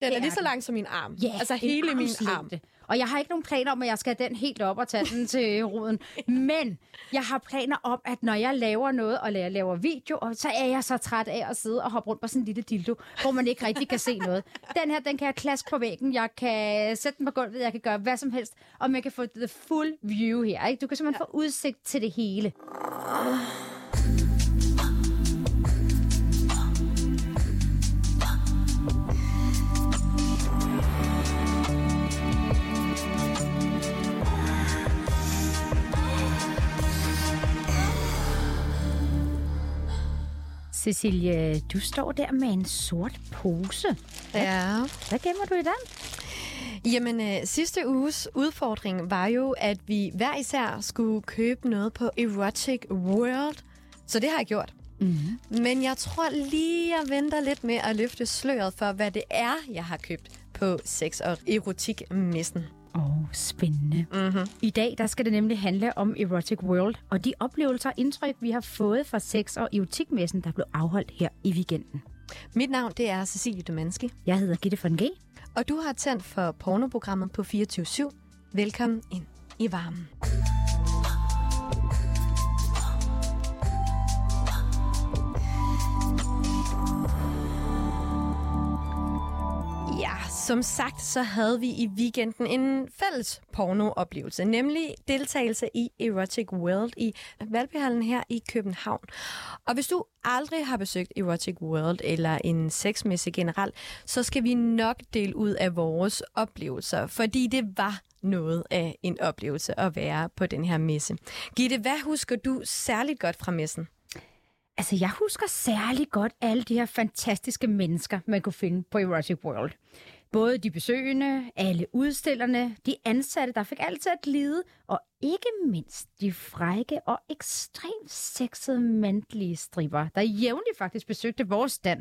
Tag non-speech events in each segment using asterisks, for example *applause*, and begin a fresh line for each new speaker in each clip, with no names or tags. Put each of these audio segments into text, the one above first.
Den
Det
er lige
er
så lang som min arm.
Ja,
altså hele min arm.
Og jeg har ikke nogen planer om, at jeg skal have den helt op og tage den til roden. Men jeg har planer om, at når jeg laver noget, og jeg laver video, og så er jeg så træt af at sidde og hoppe rundt på sådan en lille dildo, hvor man ikke rigtig kan se noget. Den her, den kan jeg klaske på væggen, jeg kan sætte den på gulvet, jeg kan gøre hvad som helst, og man kan få the full view her. Ikke? Du kan simpelthen få udsigt til det hele. Cecilie, du står der med en sort pose.
Ja.
Hvad gemmer du i den?
Jamen, øh, sidste uges udfordring var jo, at vi hver især skulle købe noget på Erotic World. Så det har jeg gjort. Mm-hmm. Men jeg tror lige, jeg venter lidt med at løfte sløret for, hvad det er, jeg har købt på sex- og erotikmessen.
Åh, oh, spændende. Mm-hmm. I dag der skal det nemlig handle om Erotic World, og de oplevelser og indtryk, vi har fået fra sex- og erotikmessen, der blev afholdt her i weekenden.
Mit navn, det er Cecilie Domanski,
Jeg hedder Gitte von G.
og du har tændt for pornoprogrammet på 24 Velkommen ind i varmen. Som sagt, så havde vi i weekenden en fælles pornooplevelse, nemlig deltagelse i Erotic World i Valbyhallen her i København. Og hvis du aldrig har besøgt Erotic World eller en sexmesse generelt, så skal vi nok dele ud af vores oplevelser, fordi det var noget af en oplevelse at være på den her messe. Gitte, hvad husker du særligt godt fra messen?
Altså, jeg husker særlig godt alle de her fantastiske mennesker, man kunne finde på Erotic World. Både de besøgende, alle udstillerne, de ansatte, der fik altid at lide, og ikke mindst de frække og ekstremt sexede mandlige stripper, der jævnligt faktisk besøgte vores stand.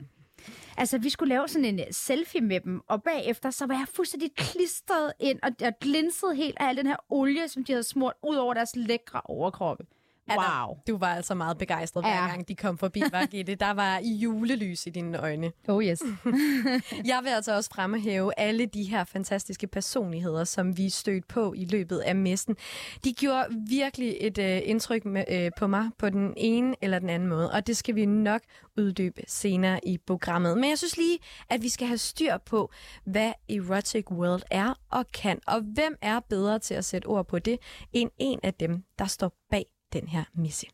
Altså, vi skulle lave sådan en øh, selfie med dem, og bagefter så var jeg fuldstændig klistret ind, og jeg glinsede helt af al den her olie, som de havde smurt ud over deres lækre overkroppe. Wow.
Du var altså meget begejstret, hver
Ja.
gang de kom forbi, var Gitte. Der var julelys i dine øjne.
Oh yes. *laughs*
Jeg vil altså også fremhæve alle de her fantastiske personligheder, som vi stødte på i løbet af messen. De gjorde virkelig et øh, indtryk med, øh, på mig på den ene eller den anden måde, og det skal vi nok uddybe senere i programmet. Men jeg synes lige, at vi skal have styr på, hvad Erotic World er og kan, og hvem er bedre til at sætte ord på det, end en af dem, der står bag den her misse.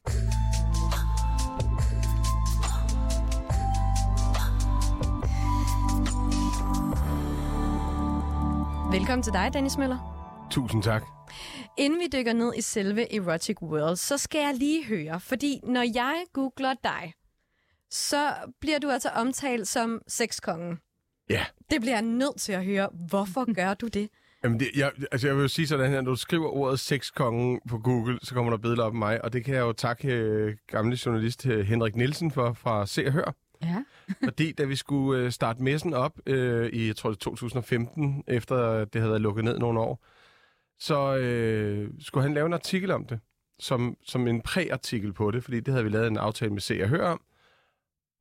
Velkommen til dig, Dennis Møller.
Tusind tak.
Inden vi dykker ned i selve Erotic World, så skal jeg lige høre, fordi når jeg googler dig, så bliver du altså omtalt som sexkongen.
Ja.
Det bliver jeg nødt til at høre. Hvorfor gør du det?
Jamen det, jeg, altså jeg vil jo sige sådan her, når du skriver ordet sexkongen på Google, så kommer der billeder op af mig, og det kan jeg jo takke øh, gamle journalist øh, Henrik Nielsen for fra Se og Hør.
Ja. *laughs*
Fordi da vi skulle øh, starte messen op øh, i, jeg tror det er 2015, efter det havde været lukket ned nogle år, så øh, skulle han lave en artikel om det, som, som en præartikel på det, fordi det havde vi lavet en aftale med Se og Hør om.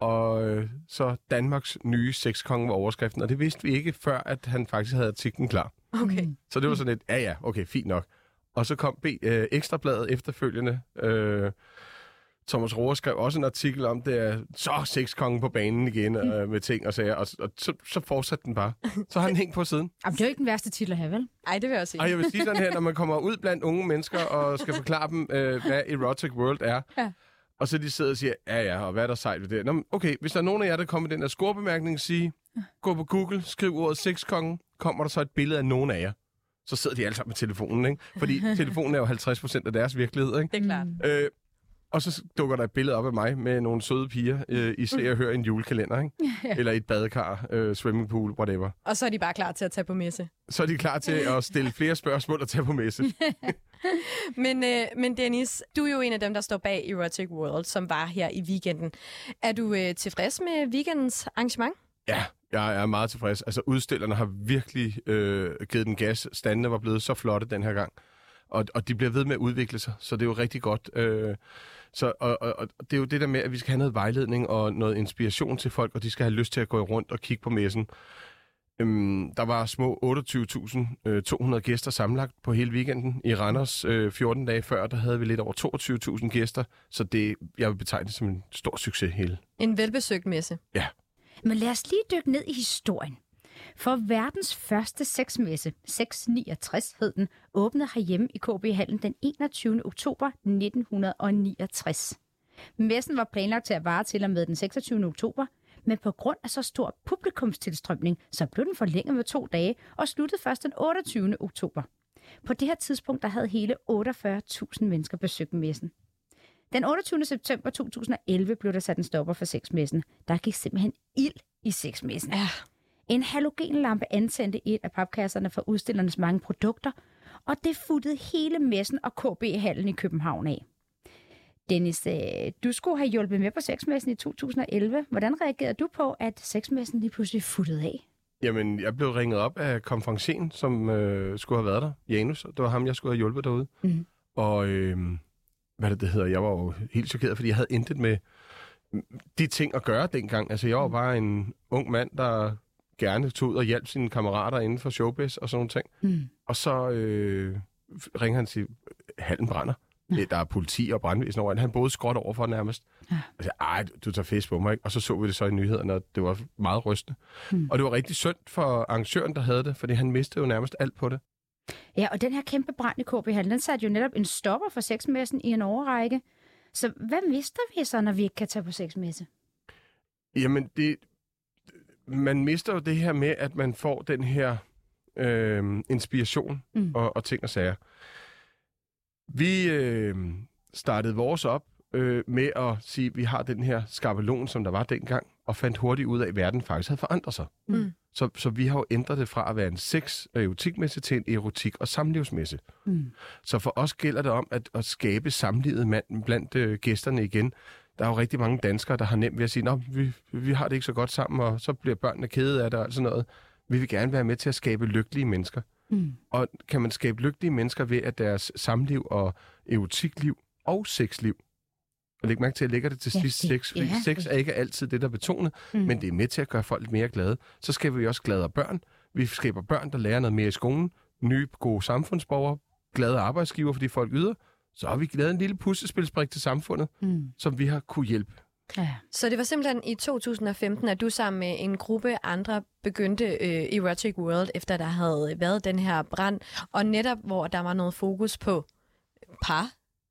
Og øh, så Danmarks nye sexkonge var overskriften, og det vidste vi ikke, før at han faktisk havde artiklen klar.
Okay.
Så det var sådan et, ja ja, okay, fint nok. Og så kom B, øh, Ekstrabladet efterfølgende. Øh, Thomas Rohr skrev også en artikel om det, er så sexkongen på banen igen øh, med ting og sager, og, og så, så fortsatte den bare. Så har den *laughs* hængt på siden.
Jamen, det er jo ikke den værste titel at have, vel?
Ej, det vil jeg også sige.
Og jeg vil sige sådan her, når man kommer ud blandt unge mennesker og skal forklare dem, øh, hvad Erotic World er,
Ja.
og så de sidder og siger, ja ja, og hvad er der sejt ved det? Nå, okay, hvis der er nogen af jer, der kommer med den der scorebemærkning, sige, gå på Google, skriv ordet sexkongen, kommer der så et billede af nogen af jer. Så sidder de alle sammen med telefonen, ikke? Fordi *laughs* telefonen er jo 50% af deres virkelighed, ikke?
Det er klart.
Øh, og så dukker der et billede op af mig med nogle søde piger øh, i Se og Hør i en julekalender, ikke? *laughs* Eller i et badekar, øh, swimmingpool, whatever.
Og så er de bare klar til at tage på messe.
Så er de klar til at *laughs* stille flere spørgsmål og tage på messe.
Men, øh, men Dennis, du er jo en af dem, der står bag Erotic World, som var her i weekenden. Er du øh, tilfreds med weekendens arrangement?
Ja, jeg er meget tilfreds. Altså, udstillerne har virkelig øh, givet den gas. Standene var blevet så flotte den her gang. Og, og de bliver ved med at udvikle sig, så det er jo rigtig godt. Øh, så, og, og, og det er jo det der med, at vi skal have noget vejledning og noget inspiration til folk, og de skal have lyst til at gå rundt og kigge på messen. Øhm, der var små 28.200 gæster sammenlagt på hele weekenden. I Randers øh, 14 dage før, der havde vi lidt over 22.000 gæster. Så det, jeg vil betegne det som en stor succes hele.
En velbesøgt messe.
Ja.
Men lad os lige dykke ned i historien. For verdens første sexmesse, 669 hed den, åbnede herhjemme i KB Hallen den 21. oktober 1969. Messen var planlagt til at vare til og med den 26. oktober, men på grund af så stor publikumstilstrømning, så blev den forlænget med to dage og sluttede først den 28. oktober. På det her tidspunkt, der havde hele 48.000 mennesker besøgt messen. Den 28. september 2011 blev der sat en stopper for sexmessen. Der gik simpelthen ild i sexmessen.
Ja.
En halogenlampe antændte et af papkasserne for udstillernes mange produkter, og det futtede hele messen og KB-hallen i København af. Dennis, øh, du skulle have hjulpet med på sexmessen i 2011. Hvordan reagerede du på, at sexmessen lige pludselig futtede af?
Jamen, jeg blev ringet op af konferencen, som øh, skulle have været der, Janus. Det var ham, jeg skulle have hjulpet derude.
Mhm.
Og øh, hvad det, det hedder? Jeg var jo helt chokeret, fordi jeg havde intet med de ting at gøre dengang. Altså, jeg var bare en ung mand, der gerne tog ud og hjalp sine kammerater inden for showbiz og sådan nogle ting.
Mm.
Og så øh, ringer han til, hallen brænder. Ja. Der er politi og brandvæsen over. Han boede skråt over for nærmest.
Ja.
Sagde, ej, du tager fisk på mig, ikke? Og så så vi det så i nyhederne, og det var meget rystende.
Mm.
Og det var rigtig synd for arrangøren, der havde det, fordi han mistede jo nærmest alt på det.
Ja, og den her kæmpe brand i KB-hallen, den satte jo netop en stopper for sexmessen i en overrække. Så hvad mister vi så, når vi ikke kan tage på sexmesse?
Jamen, det, man mister jo det her med, at man får den her øh, inspiration
mm.
og, og ting og sager. Vi øh, startede vores op øh, med at sige, at vi har den her skabelon, som der var dengang, og fandt hurtigt ud af, at verden faktisk havde forandret sig.
Mm.
Så, så vi har jo ændret det fra at være en sex- og erotikmesse til en erotik- og samlivsmesse.
Mm.
Så for os gælder det om at, at skabe samlivet mand, blandt øh, gæsterne igen. Der er jo rigtig mange danskere, der har nemt ved at sige, at vi, vi har det ikke så godt sammen, og så bliver børnene kede af det og sådan noget. Vi vil gerne være med til at skabe lykkelige mennesker.
Mm.
Og kan man skabe lykkelige mennesker ved, at deres samliv og erotikliv og sexliv, og læg mærke til, at jeg lægger det til
Ja,
sidst sex, fordi
ja,
sex er ikke altid det, der er betonet,
Mm.
men det er med til at gøre folk mere glade. Så skaber vi også gladere børn. Vi skaber børn, der lærer noget mere i skolen. Nye, gode samfundsborgere. Glade arbejdsgiver, fordi folk yder. Så har vi lavet en lille puslespilsbrik til samfundet,
Mm.
som vi har kunne hjælpe.
Ja.
Så det var simpelthen i 2015, at du sammen med en gruppe andre begyndte øh, Erotic World, efter der havde været den her brand, og netop hvor der var noget fokus på par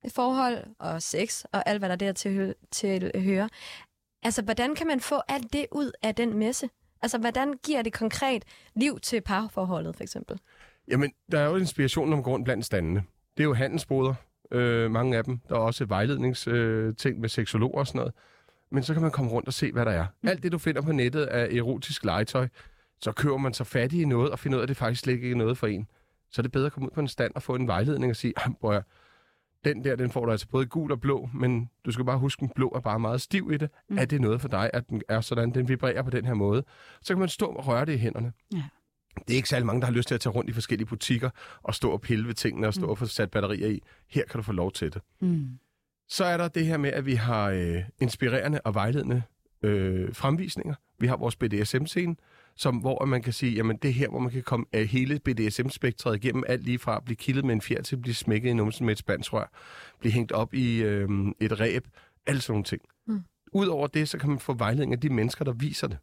forhold og sex og alt, hvad der der til, til hører. Altså, hvordan kan man få alt det ud af den messe? Altså, hvordan giver det konkret liv til parforholdet, for eksempel?
Jamen, der er jo inspiration om grund blandt standene. Det er jo handelsboder, øh, mange af dem. Der er også vejledningsting øh, ting med seksologer og sådan noget. Men så kan man komme rundt og se, hvad der er. Alt det, du finder på nettet af erotisk legetøj, så køber man sig fat i noget og finder ud af, at det faktisk slet ikke er noget for en. Så er det bedre at komme ud på en stand og få en vejledning og sige, "Ah, bror, den der, den får du altså både gul og blå, men du skal bare huske, at den blå er bare meget stiv i det. Mm. Er det noget for dig, at den er sådan, den vibrerer på den her måde? Så kan man stå og røre det i hænderne.
Ja.
Det er ikke særlig mange, der har lyst til at tage rundt i forskellige butikker og stå og pille ved tingene og stå og få sat batterier i. Her kan du få lov til det.
Mm.
Så er der det her med, at vi har øh, inspirerende og vejledende øh, fremvisninger. Vi har vores BDSM-scene, som, hvor man kan sige, jamen det er her, hvor man kan komme af hele BDSM-spektret igennem, alt lige fra at blive kildet med en fjer til at blive smækket i numsen med et spansrør, blive hængt op i øh, et ræb, alle sådan nogle ting.
Mm.
Udover det, så kan man få vejledning af de mennesker, der viser det.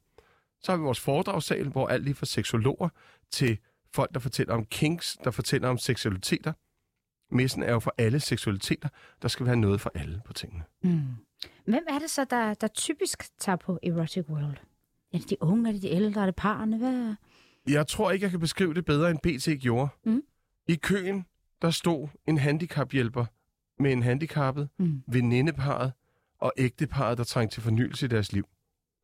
Så har vi vores foredragssal, hvor alt lige fra seksologer til folk, der fortæller om kinks, der fortæller om seksualiteter. Messen er jo for alle seksualiteter. Der skal være noget for alle på tingene.
Mm. Hvem er det så, der, der typisk tager på Erotic World? Er det de unge, er det de ældre, er det parerne? Hvad?
Jeg tror ikke, jeg kan beskrive det bedre, end BT gjorde.
Mm.
I køen, der stod en handicaphjælper med en handicappet,
Mm.
venindeparet og ægteparet, der trængte til fornyelse i deres liv.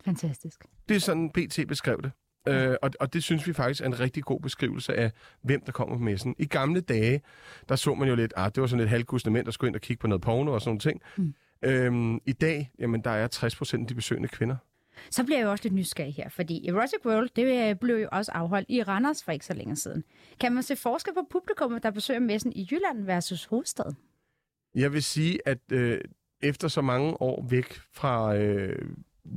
Fantastisk.
Det er sådan, BT beskrev det. Øh, og, og det synes vi faktisk er en rigtig god beskrivelse af, hvem der kommer på messen. I gamle dage, der så man jo lidt, ah, det var sådan et halvgustende mænd, der skulle ind og kigge på noget porno og sådan nogle ting.
Mm.
Øhm, I dag, jamen, der er 60 procent af de besøgende kvinder.
Så bliver jeg jo også lidt nysgerrig her, fordi Erotic World, det øh, blev jo også afholdt i Randers for ikke så længe siden. Kan man se forskel på publikum, der besøger messen i Jylland versus hovedstaden?
Jeg vil sige, at øh, efter så mange år væk fra, øh,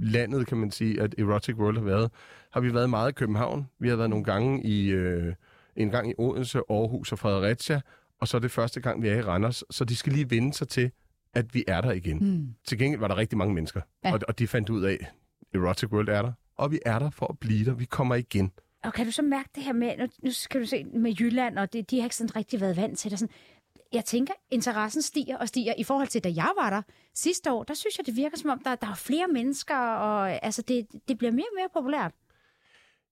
landet, kan man sige, at Erotic World har været, har vi været meget i København. Vi har været nogle gange i, øh, en gang i Odense, Aarhus og Fredericia, og så er det første gang, vi er i Randers. Så de skal lige vende sig til, at vi er der igen.
Mm.
Til gengæld var der rigtig mange mennesker,
Ja.
ja. og, og de fandt ud af, Erotic World er der, og vi er der for at blive der. Vi kommer igen.
Og kan du så mærke det her med, nu, nu skal du se med Jylland, og det, de har ikke sådan rigtig været vant til det. Sådan, jeg tænker, interessen stiger og stiger. I forhold til, da jeg var der sidste år, der synes jeg, det virker som om, der, der er flere mennesker, og altså, det, det bliver mere og mere populært.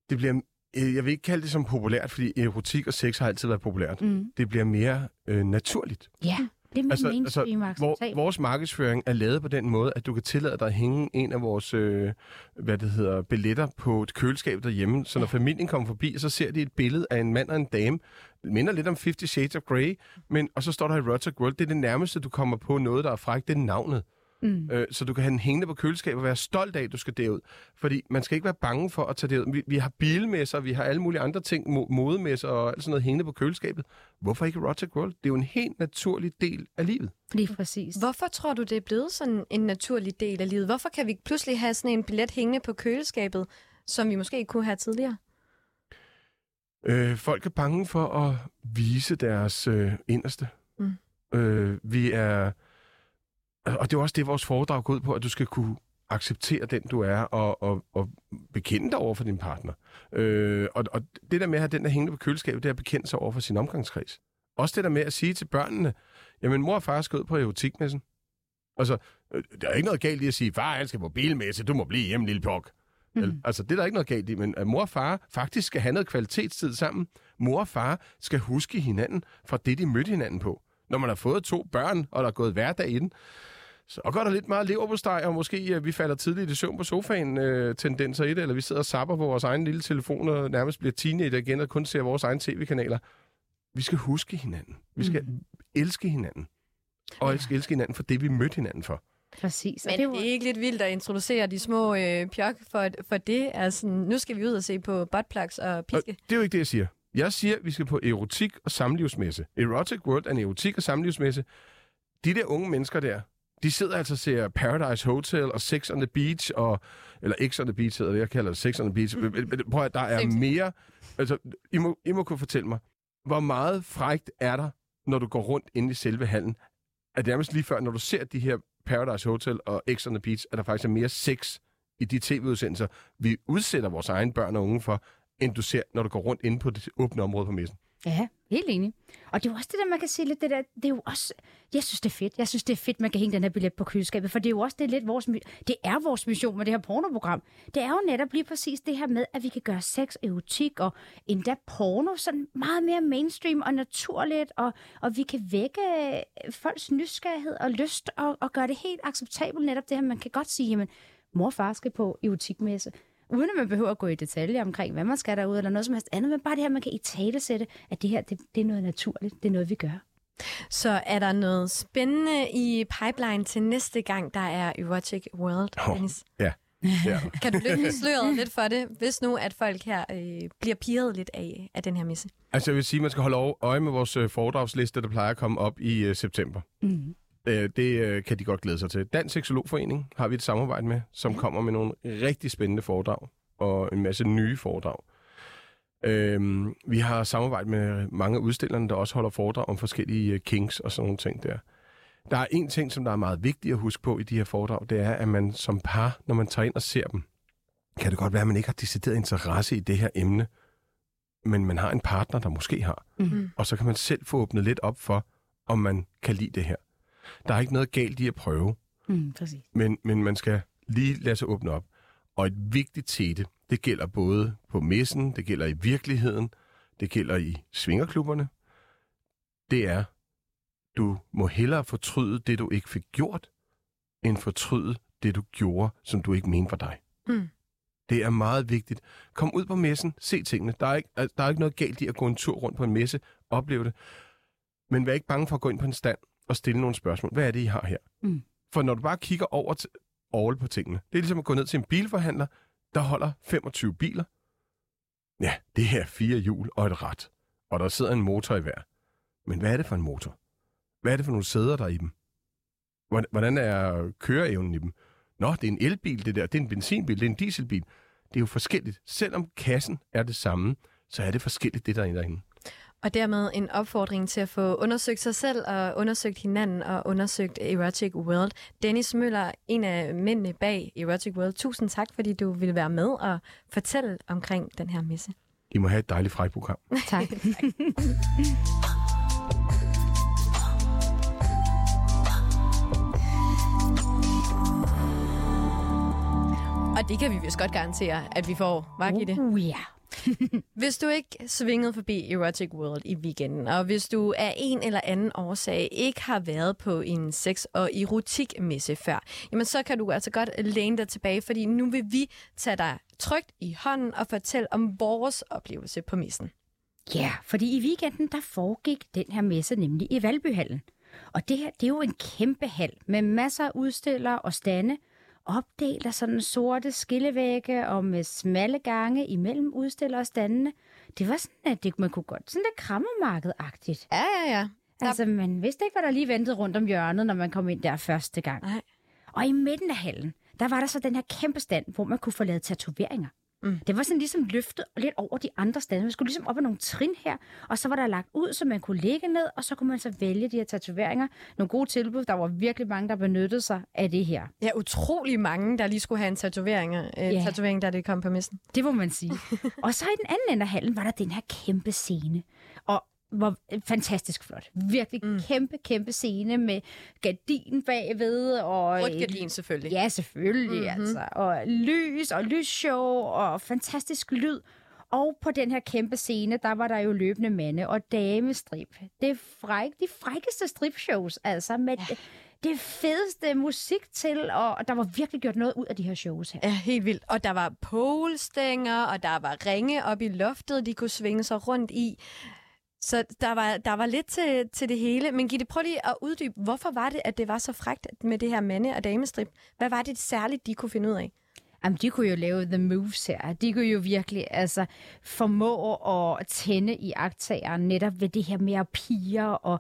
Det bliver, øh, jeg vil ikke kalde det som populært, fordi erotik og sex har altid været populært.
Mm.
Det bliver mere øh, naturligt.
Ja, det er mere
Altså-
altså, mainstream
Hvor, vores markedsføring er lavet på den måde, at du kan tillade dig at hænge en af vores øh, hvad det hedder, billetter på et køleskab derhjemme. Så når familien kommer forbi, så ser de et billede af en mand og en dame. Det minder lidt om 50 Shades of Grey, men, og så står der Erotic World. Det er det nærmeste, du kommer på noget, der er frækt. Det er navnet.
Mm.
Øh, så du kan have den hængende på køleskabet og være stolt af, at du skal derud. Fordi man skal ikke være bange for at tage derud. Vi, vi har bilmesser, vi har alle mulige andre ting, mo- modemesser og alt sådan noget hængende på køleskabet. Hvorfor ikke Erotic World? Det er jo en helt naturlig del af livet.
Lige præcis.
Hvorfor tror du, det er blevet sådan en naturlig del af livet? Hvorfor kan vi pludselig have sådan en billet hængende på køleskabet, som vi måske ikke kunne have tidligere?
Øh, folk er bange for at vise deres øh, inderste.
Mm.
Øh, vi er... Og det er også det, vores foredrag går ud på, at du skal kunne acceptere den, du er, og, og, og bekende dig over for din partner. Øh, og, og det der med at have den der hængende på køleskabet, det er at bekende sig over for sin omgangskreds. Også det der med at sige til børnene, jamen mor og far skal ud på erotikmessen. Altså, øh, der er ikke noget galt i at sige, far, han skal på bilmesse, du må blive hjemme, lille pok. Mm. Altså, det er der ikke noget galt i, men at mor og far faktisk skal have noget kvalitetstid sammen. Mor og far skal huske hinanden fra det, de mødte hinanden på. Når man har fået to børn, og der er gået hverdag i den, så går der lidt meget leverpostej, og måske øh, vi falder tidligt i søvn på sofaen, øh, tendenser i det, eller vi sidder og sapper på vores egen lille telefon, og nærmest bliver teenager igen, og kun ser vores egne tv-kanaler. Vi skal huske hinanden. Vi skal mm. elske hinanden. Og elske, elske hinanden for det, vi mødte hinanden for.
Præcis. Og
Men
det er
er ikke lidt vildt at introducere de små øh, pjok for, for det? Altså, nu skal vi ud og se på buttplugs og
Og
piske.
det er jo ikke det, jeg siger. Jeg siger, at vi skal på erotik og samlivsmesse. Erotic World er en erotik og samlivsmesse. De der unge mennesker der, de sidder altså og ser Paradise Hotel og Sex on the Beach, og, eller X on the Beach hedder det, jeg kalder det Sex on the Beach. Men Prøv at der er mere... Altså, I må, I må kunne fortælle mig, hvor meget frægt er der, når du går rundt inde i selve hallen? Er det nærmest lige før, når du ser de her Paradise Hotel og X on the Beach, at der faktisk er mere sex i de tv-udsendelser, vi udsætter vores egne børn og unge for, end du ser, når du går rundt inde på det åbne område på messen.
Ja, helt enig. Og det er jo også det der, man kan sige lidt, det der, det er jo også, jeg synes det er fedt. Jeg synes det er fedt, man kan hænge den her billet på køleskabet, for det er jo også det er lidt vores, det er vores mission med det her pornoprogram. Det er jo netop lige præcis det her med, at vi kan gøre sex, erotik og endda porno sådan meget mere mainstream og naturligt, og, og vi kan vække øh, folks nysgerrighed og lyst og, og gøre det helt acceptabelt netop det her. Man kan godt sige, jamen, mor og far skal på erotikmesse. Uden at man behøver at gå i detaljer omkring, hvad man skal derude, eller noget som helst andet, men bare det her, man kan i tale sætte, at det her, det, det er noget naturligt, det er noget, vi gør.
Så er der noget spændende i pipeline til næste gang, der er Erotic World, Dennis?
Ja. ja. *laughs*
Kan du løfte sløret lidt for det, hvis nu at folk her øh, bliver pirret lidt af, af den her misse?
Altså, jeg vil sige, at man skal holde øje med vores øh, foredragsliste, der plejer at komme op i øh, september.
Mm.
Øh, det øh, kan de godt glæde sig til. Dansk Seksologforening har vi et samarbejde med, som kommer med nogle rigtig spændende foredrag og en masse nye foredrag. Øhm, vi har samarbejdet med mange af udstillerne, der også holder foredrag om forskellige øh, kings og sådan nogle ting der. Der er en ting, som der er meget vigtigt at huske på i de her foredrag, det er, at man som par, når man tager ind og ser dem, kan det godt være, at man ikke har decideret interesse i det her emne, men man har en partner, der måske har.
Mhm.
Og så kan man selv få åbnet lidt op for, om man kan lide det her. Der er ikke noget galt i at prøve,
Mm, præcis.
men, men man skal lige lade sig åbne op. Og et vigtigt tete, det gælder både på messen, det gælder i virkeligheden, det gælder i svingerklubberne, det er, du må hellere fortryde det, du ikke fik gjort, end fortryde det, du gjorde, som du ikke mente var dig.
Mm.
Det er meget vigtigt. Kom ud på messen, se tingene. Der er, ikke, der er ikke noget galt i at gå en tur rundt på en messe, opleve det. Men vær ikke bange for at gå ind på en stand og stille nogle spørgsmål. Hvad er det, I har her?
Mm.
For når du bare kigger over til, all på tingene, det er ligesom at gå ned til en bilforhandler, der holder 25 biler. Ja, det er fire hjul og et ret. Og der sidder en motor i hver. Men hvad er det for en motor? Hvad er det for nogle sæder, der er i dem? Hvordan- Hvordan er køreevnen i dem? Nå, det er en elbil, det der. Det er en benzinbil, det er en dieselbil. Det er jo forskelligt. Selvom kassen er det samme, så er det forskelligt, det der er derinde.
Og dermed en opfordring til at få undersøgt sig selv og undersøgt hinanden og undersøgt Erotic World. Dennis Møller, en af mændene bag Erotic World, tusind tak, fordi du ville være med og fortælle omkring den her messe.
I må have et dejligt frejprogram. *laughs*
Tak. *laughs*
Og det kan vi vist godt garantere, at vi får. Var det?
Uh, ja. *laughs*
Hvis du ikke svingede forbi Erotic World i weekenden, og hvis du af en eller anden årsag ikke har været på en sex- og erotikmesse før, jamen så kan du altså godt læne dig tilbage, fordi nu vil vi tage dig trygt i hånden og fortælle om vores oplevelse på messen.
Ja, fordi i weekenden, der foregik den her messe nemlig i Valbyhallen. Og det her, det er jo en kæmpe hal med masser af udstillere og stande, opdelt af sådan sorte skillevægge og med smalle gange imellem udstillere og standene. Det var sådan, at det, man kunne godt, sådan lidt krammermarked-agtigt.
Ja, ja, ja.
Altså, man vidste ikke, hvad der lige ventede rundt om hjørnet, når man kom ind der første gang.
Nej.
Og i midten af hallen, der var der så den her kæmpe stand, hvor man kunne få lavet tatoveringer.
Mm.
Det var sådan ligesom løftet lidt over de andre stande. Man skulle ligesom op ad nogle trin her, og så var der lagt ud, så man kunne ligge ned, og så kunne man så vælge de her tatoveringer. Nogle gode tilbud. Der var virkelig mange, der benyttede sig af det her.
Ja, utrolig mange, der lige skulle have en tatovering, øh,
Ja.
tatovering da det kom på messen.
Det må man sige. *laughs* og så i den anden ende af hallen var der den her kæmpe scene. Var fantastisk flot. Virkelig mm. kæmpe, kæmpe scene med gardin bagved. Og
Rødt gardin selvfølgelig.
Ja, selvfølgelig. Mm-hmm. Altså. Og lys og lysshow og fantastisk lyd. Og på den her kæmpe scene, der var der jo løbende mande og damestrip. Det er fræk, de frækkeste stripshows, altså med ja. det fedeste musik til, og der var virkelig gjort noget ud af de her shows her.
Ja, helt vildt. Og der var polestænger, og der var ringe op i loftet, de kunne svinge sig rundt i. Så der var, der var lidt til, til det hele. Men Gitte, prøv lige at uddybe, hvorfor var det, at det var så frægt med det her mande- og damestrip? Hvad var det særligt, de kunne finde ud af?
Jamen, de kunne jo lave the moves her. De kunne jo virkelig altså, formå at tænde i agtageren netop ved det her med at piger, og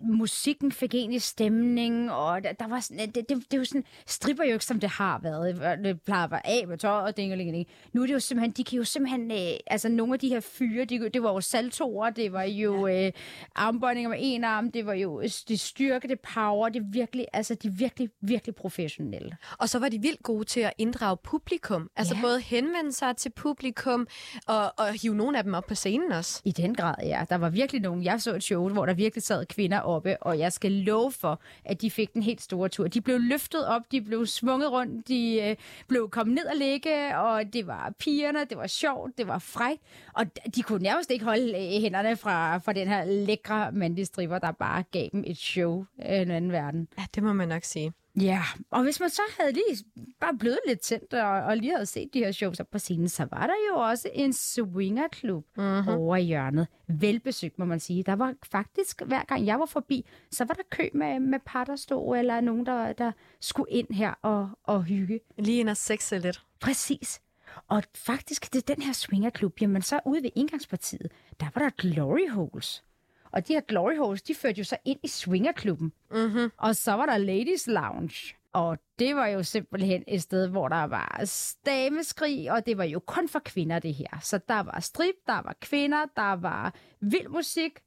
musikken fik egentlig stemning, og der, der var sådan, det, det, det er jo sådan, stripper jo ikke, som det har været. Det plejer at være af med tøj og ding og ding, ding. Nu er det jo simpelthen, de kan jo simpelthen, øh, altså nogle af de her fyre, de, det var jo saltoer, det var jo øh, armbøjninger med en arm, det var jo øh, det styrke, det power, det er virkelig, altså de er virkelig, virkelig professionelle.
Og så var de vildt gode til at inddrage publikum. Altså
Ja.
både henvende sig til publikum, og, og hive nogle af dem op på scenen også.
I den grad, ja. Der var virkelig nogen. Jeg så et show, hvor der virkelig sad kvinder oppe, og jeg skal love for, at de fik den helt store tur. De blev løftet op, de blev svunget rundt, de øh, blev kommet ned og ligge, og det var pigerne, det var sjovt, det var frækt, og de kunne nærmest ikke holde øh, hænderne fra, fra den her lækre mandlige stripper, der bare gav dem et show af en anden verden.
Ja, det må man nok sige.
Ja, og hvis man så havde lige bare blevet lidt tændt og, og lige havde set de her shows op på scenen, så var der jo også en swingerklub mm-hmm. over i hjørnet. Velbesøgt, må man sige. Der var faktisk, hver gang jeg var forbi, så var der kø med, med par, der stod, eller nogen, der, der skulle ind her og, og hygge.
Lige ind og sexe lidt.
Præcis. Og faktisk, det er den her swingerklub, jamen så ude ved indgangspartiet, der var der glory holes. Og de her glory holes, de førte jo så ind i swingerklubben.
Mm-hmm.
Og så var der Ladies Lounge. Og det var jo simpelthen et sted, hvor der var stameskrig, og det var jo kun for kvinder, det her. Så der var strip, der var kvinder, der var vild musik,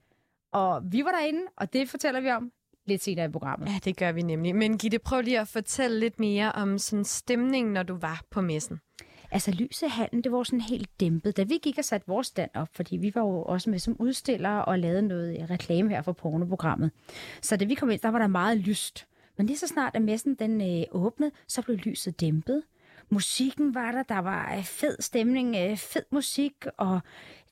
og vi var derinde, og det fortæller vi om lidt senere i programmet.
Ja, det gør vi nemlig. Men Gitte, prøv lige at fortælle lidt mere om sådan stemningen, når du var på messen.
Altså lysehallen, det var sådan helt dæmpet. Da vi gik og satte vores stand op, fordi vi var jo også med som udstillere og lavede noget øh, reklame her for pornoprogrammet. Så da vi kom ind, der var der meget lyst. Men lige så snart, at messen den øh, åbnede, så blev lyset dæmpet. Musikken var der, der var øh, fed stemning, øh, fed musik, og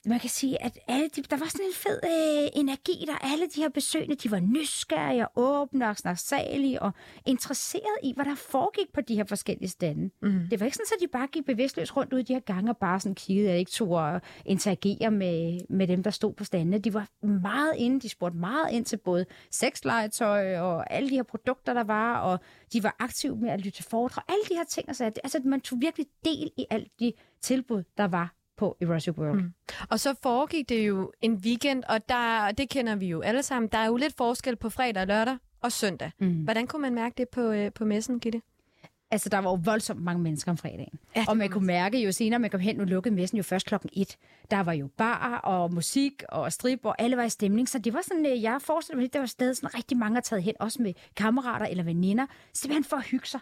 man kan sige, at alle de, der var sådan en fed øh, energi der. Alle de her besøgende, de var nysgerrige og åbne og snaksalige og interesserede i, hvad der foregik på de her forskellige stande. Mm. Det var ikke sådan, at de bare gik bevidstløst rundt ud i de her gange og bare sådan kiggede og ikke tog at interagere med, med dem, der stod på standene. De var meget inde, de spurgte meget ind til både sexlegetøj og alle de her produkter, der var, og de var aktive med at lytte til foredrag. Alle de her ting, altså, altså man tog virkelig del i alt de tilbud, der var på Erotic World. Mm.
Og så foregik det jo en weekend, og der, det kender vi jo alle sammen. Der er jo lidt forskel på fredag, lørdag og søndag. Mm. Hvordan kunne man mærke det på, øh, på messen, Gitte?
Altså, der var jo voldsomt mange mennesker om fredagen.
Ja,
og man kunne mærke jo senere, man kom hen, nu lukkede messen jo først klokken et. Der var jo bar og musik og strip, og alle var i stemning. Så det var sådan, øh, jeg forestiller mig, at det var et sted, sådan rigtig mange har taget hen, også med kammerater eller veninder, simpelthen for at hygge sig.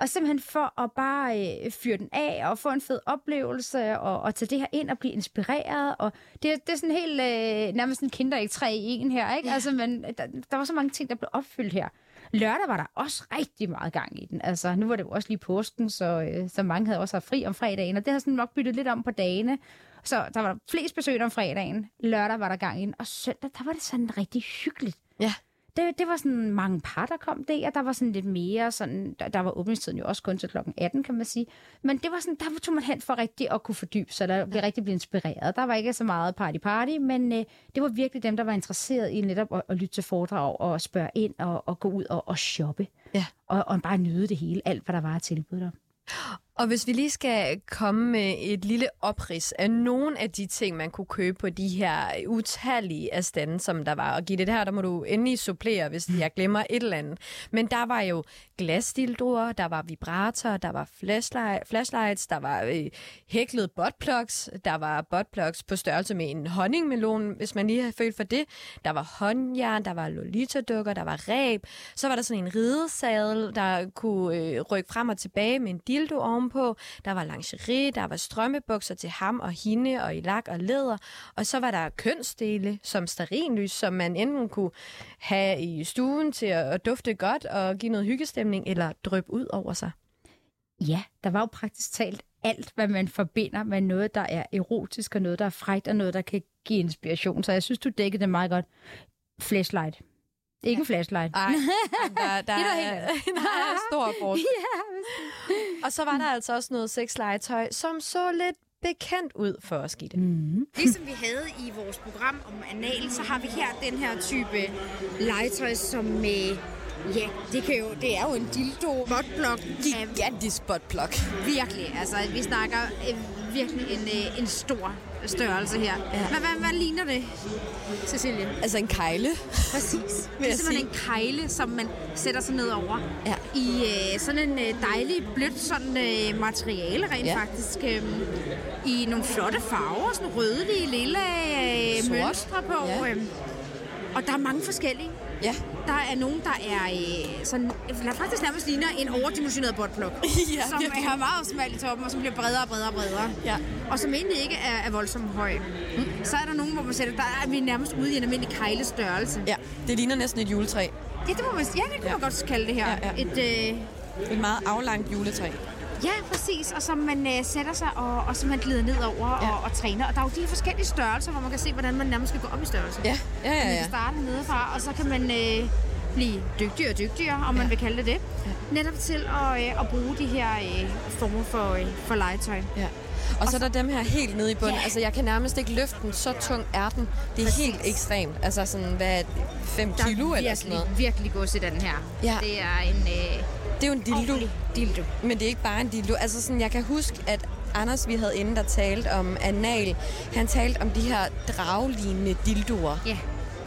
Og simpelthen for at bare øh, fyre den af og få en fed oplevelse og, og tage det her ind og blive inspireret. Og det, det er sådan helt øh, nærmest sådan kinderæg træ i en her, ikke? Ja. Altså, men, der, der var så mange ting, der blev opfyldt her. Lørdag var der også rigtig meget gang i den. Altså, nu var det jo også lige påsken, så, øh, så mange havde også haft fri om fredagen, og det har sådan nok byttet lidt om på dagene. Så der var flest besøg om fredagen. Lørdag var der gang i den, og søndag, der var det sådan rigtig hyggeligt.
Ja.
Det, det var sådan mange par, der kom der. Der var sådan lidt mere sådan... Der, der var åbningstiden jo også kun til klokken 18, kan man sige. Men det var sådan, der tog man hen for rigtig at kunne fordybe sig, der blev rigtig blive inspireret. Der var ikke så meget party-party, men øh, det var virkelig dem, der var interesseret i netop at, at lytte til foredrag og spørge ind og, og gå ud og, og shoppe.
Ja.
Og, og bare nyde det hele, alt hvad der var at tilbyde der.
Og hvis vi lige skal komme med et lille oprids af nogle af de ting, man kunne købe på de her utallige af stande, som der var. Og Gitte, det her, der må du endelig supplere, hvis jeg glemmer et eller andet. Men der var jo glasdildruer, der var vibrator, der var flashlight, flashlights, der var øh, hæklede buttplugs, der var buttplugs på størrelse med en honningmelon, hvis man lige har følt for det. Der var håndjern, der var lolita-dukker, der var ræb. Så var der sådan en ridesadel, der kunne øh, rykke frem og tilbage med en dildo på. Der var lingerie, der var strømmebukser til ham og hende og i lak og læder. Og så var der kønsdele som starinlys, som man enten kunne have i stuen til at dufte godt og give noget hyggestemning, eller drøbe ud over sig.
Ja, der var jo praktisk talt alt, hvad man forbinder med noget, der er erotisk, og noget, der er frægt, og noget, der kan give inspiration. Så jeg synes, du dækkede det meget godt. Flashlight. Ikke ja. en flashlight.
Ej, der, *laughs* der,
er noget *laughs*
der er stor forskel. *laughs*
ja,
Og så var der altså også noget sexlegetøj, som så lidt bekendt ud for os, Gitte.
mm.
Ligesom vi havde i vores program om anal, så har vi her den her type legetøj, som... Øh, ja, det, kan jo, det er jo en dildo botblok.
Gigantisk buttplug.
Virkelig, altså vi snakker øh, virkelig en, øh, en stor størrelse her. Ja. Men hvad, hvad ligner det, Cecilie?
Altså en kejle.
Præcis. *laughs* Det er simpelthen en kejle, som man sætter sig ned over.
Ja.
I øh, sådan en øh, dejlig, blødt sådan, øh, materiale rent
Ja.
faktisk. Øh, I nogle flotte farver, sådan rødlige, lille øh,
Sort.
mønstre på.
Ja.
Øh, og der er mange forskellige.
Ja.
Der er nogen, der er øh, sådan, der faktisk nærmest ligner en overdimensioneret botplug. *laughs*
Ja,
som
virkelig.
har meget smalt i toppen, og som bliver bredere og bredere og bredere.
Ja.
Og som egentlig ikke er, er voldsomt høj. Mm. Så er der nogen, hvor man sætter, der er vi nærmest ude i en almindelig kejlestørrelse.
Ja, det ligner næsten et juletræ.
Ja, det må man, ja, det kunne ja. man godt kalde det her.
Ja, ja.
Et, øh,
Et meget aflangt juletræ.
Ja, præcis. Og som man øh, sætter sig og, og som man glider ned over
Ja.
og, og træner. Og der er jo de her forskellige størrelser, hvor man kan se, hvordan man nærmest skal gå op i størrelse.
Ja, ja, ja.
Man
ja.
kan starte nedefra, og så kan man øh, blive dygtigere og dygtigere, om ja. man vil kalde det det. Ja. Netop til at, øh, at bruge de her øh, former for, øh, for legetøj.
ja. Og så er der dem her helt nede i bunden.
Ja.
Altså, jeg kan nærmest ikke løfte den. Så tung er den. Det er
Præcis.
helt ekstremt. Altså sådan, hvad er det? 5
Der
kilo
er
eller sådan noget.
virkelig, virkelig gods i den her.
Ja.
Det er en øh,
Det er jo en dildo.
ordentlig dildo.
Men det er ikke bare en dildo. Altså sådan, jeg kan huske, at Anders, vi havde inde, der talte om anal. Han talte om de her draglignende dildoer.
Ja,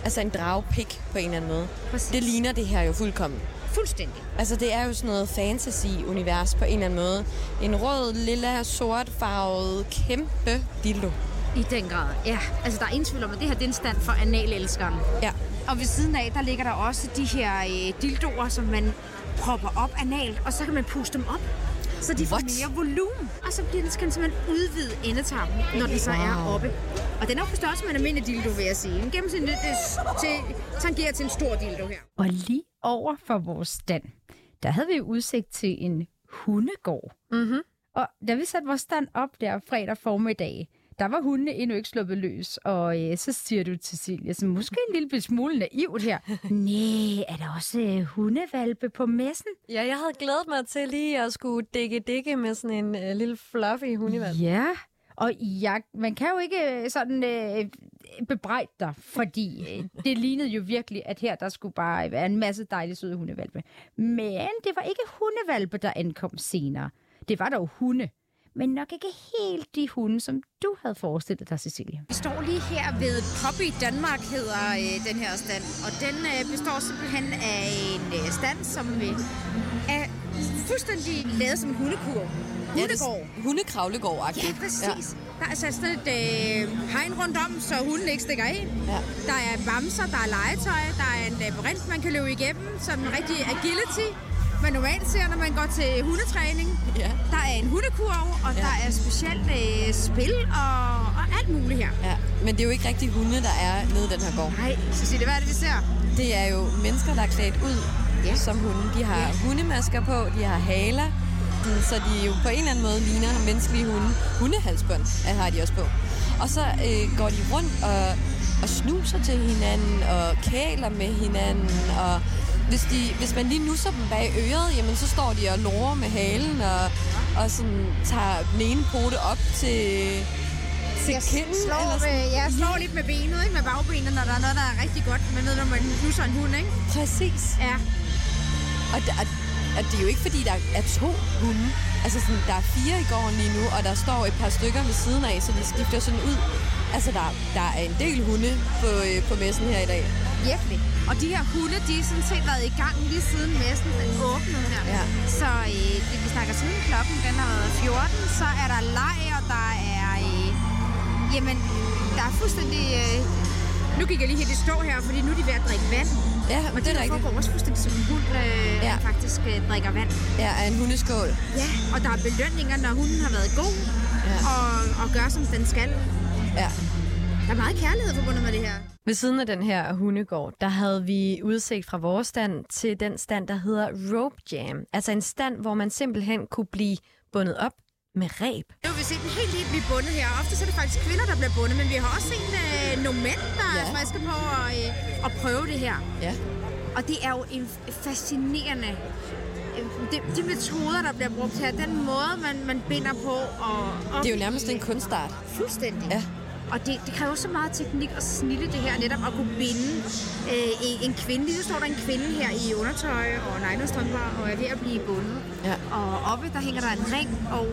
Altså en dragpik på en eller anden måde.
Præcis.
Det ligner det her jo fuldkommen.
fuldstændig.
Altså, det er jo sådan noget fantasy-univers på en eller anden måde. En rød, lilla, sort farvet, kæmpe dildo.
I den grad, ja. Altså, der er ingen tvivl om, at det her det er en stand for analelskeren.
Ja.
Og ved siden af, der ligger der også de her øh, dildoer, som man propper op analt, og så kan man puste dem op. Så de får
What?
mere volumen. Og så bliver den, skal den simpelthen udvide endetarmen, når den så wow. er oppe. Og den er på størrelse med en almindelig dildo, vil jeg sige. En gennemsnitlig til, tangerer til en stor dildo her.
Og lige over for vores stand, der havde vi udsigt til en hundegård.
Mm-hmm.
Og da vi satte vores stand op der fredag formiddag, der var hundene endnu ikke sluppet løs. Og øh, så siger du til Silje, så måske en lille smule naivt her. *laughs* Næh, er der også øh, hundevalpe på messen?
Ja, jeg havde glædet mig til lige at skulle dække dække med sådan en øh, lille fluffy hundevalg.
Ja, og jeg, man kan jo ikke øh, sådan øh, bebrejde dig, fordi øh, det lignede jo virkelig, at her der skulle bare være en masse dejlige søde hundevalpe. Men det var ikke hundevalpe, der ankom senere. Det var dog hunde. Men nok ikke helt de hunde, som du havde forestillet dig, Cecilie.
Vi står lige her ved Poppy Danmark, hedder øh, den her stand. Og den øh, består simpelthen af en øh, stand, som øh, er fuldstændig lavet som en hundekur. Hundegård.
Hundekravlegård-agtigt.
Ja, præcis. Ja. Der er sat sådan et øh, hegn rundt om, så hunden ikke stikker af.
Ja.
Der er bamser, der er legetøj, der er en labyrint, man kan løbe igennem, som en rigtig agility, man normalt ser, når man går til hundetræning.
Ja.
Der er en hundekurv, og
Ja.
der er specielt øh, spil og, og alt muligt her.
Ja, men det er jo ikke rigtig hunde, der er nede i den her gård.
Nej, så sig det, hvad er det, vi ser?
Det er jo mennesker, der er klædt ud
Ja.
som hunde. De har ja. hundemasker på, de har haler, så de jo på en eller anden måde ligner menneskelige hunde. Hundehalsbånd har de også på. Og så øh, går de rundt og, og snuser til hinanden og kæler med hinanden. Og hvis, de, hvis man lige nusser dem bag øret, jamen så står de og lorer med halen og, og sådan tager den ene pote op til, til
Jeg
kinden.
slår,
eller sådan.
med, jeg slår lidt med benet, ikke? med bagbenet, når der er noget, der er rigtig godt. Man ved, når man nusser en hund, ikke?
Præcis.
Ja.
Og, der, og, og det er jo ikke, fordi der er to hunde. Altså, sådan, der er fire i gården lige nu, og der står et par stykker ved siden af, så de skifter sådan ud. Altså, der, der er en del hunde på, øh, på messen her i dag.
Virkelig. Og de her hunde, de er sådan set været i gang lige siden messen åbnede her.
Ja.
Så øh, det, vi snakker siden klokken, den har været 14, så er der leg, og der er... Øh, jamen, der er fuldstændig... Øh, nu gik jeg lige helt i stå her, fordi nu er de ved at drikke vand.
Ja,
Og
men
det
det er rigtigt.
foregår også fuldstændig som en hund øh,
Ja.
faktisk øh, drikker vand.
Ja, er en hundeskål.
Ja, og der er belønninger, når hunden har været god
Ja.
og, og gør, som den skal.
Ja.
Der er meget kærlighed forbundet med det her.
Ved siden af den her hundegård, der havde vi udsigt fra vores stand til den stand, der hedder Rope Jam. Altså en stand, hvor man simpelthen kunne blive bundet op med reb.
Nu har vi set en helt helt blive bundet her. Ofte så er det faktisk kvinder, der bliver bundet, men vi har også set øh, nogle mænd, der ja.
Ja.
er friske på at, øh, at prøve det her.
Ja.
Og det er jo en fascinerende... øh, De, de metoder, der bliver brugt her, den måde, man, man binder på og... og
Det er jo nærmest en kunstart.
Fuldstændig.
Ja.
Og det, det kræver så meget teknik og snille det her, netop at kunne binde øh, en, en kvinde. Lige nu står der en kvinde her i undertøj og nylonstrømper og er ved at blive bundet.
Ja.
Og oppe, der hænger der en ring, og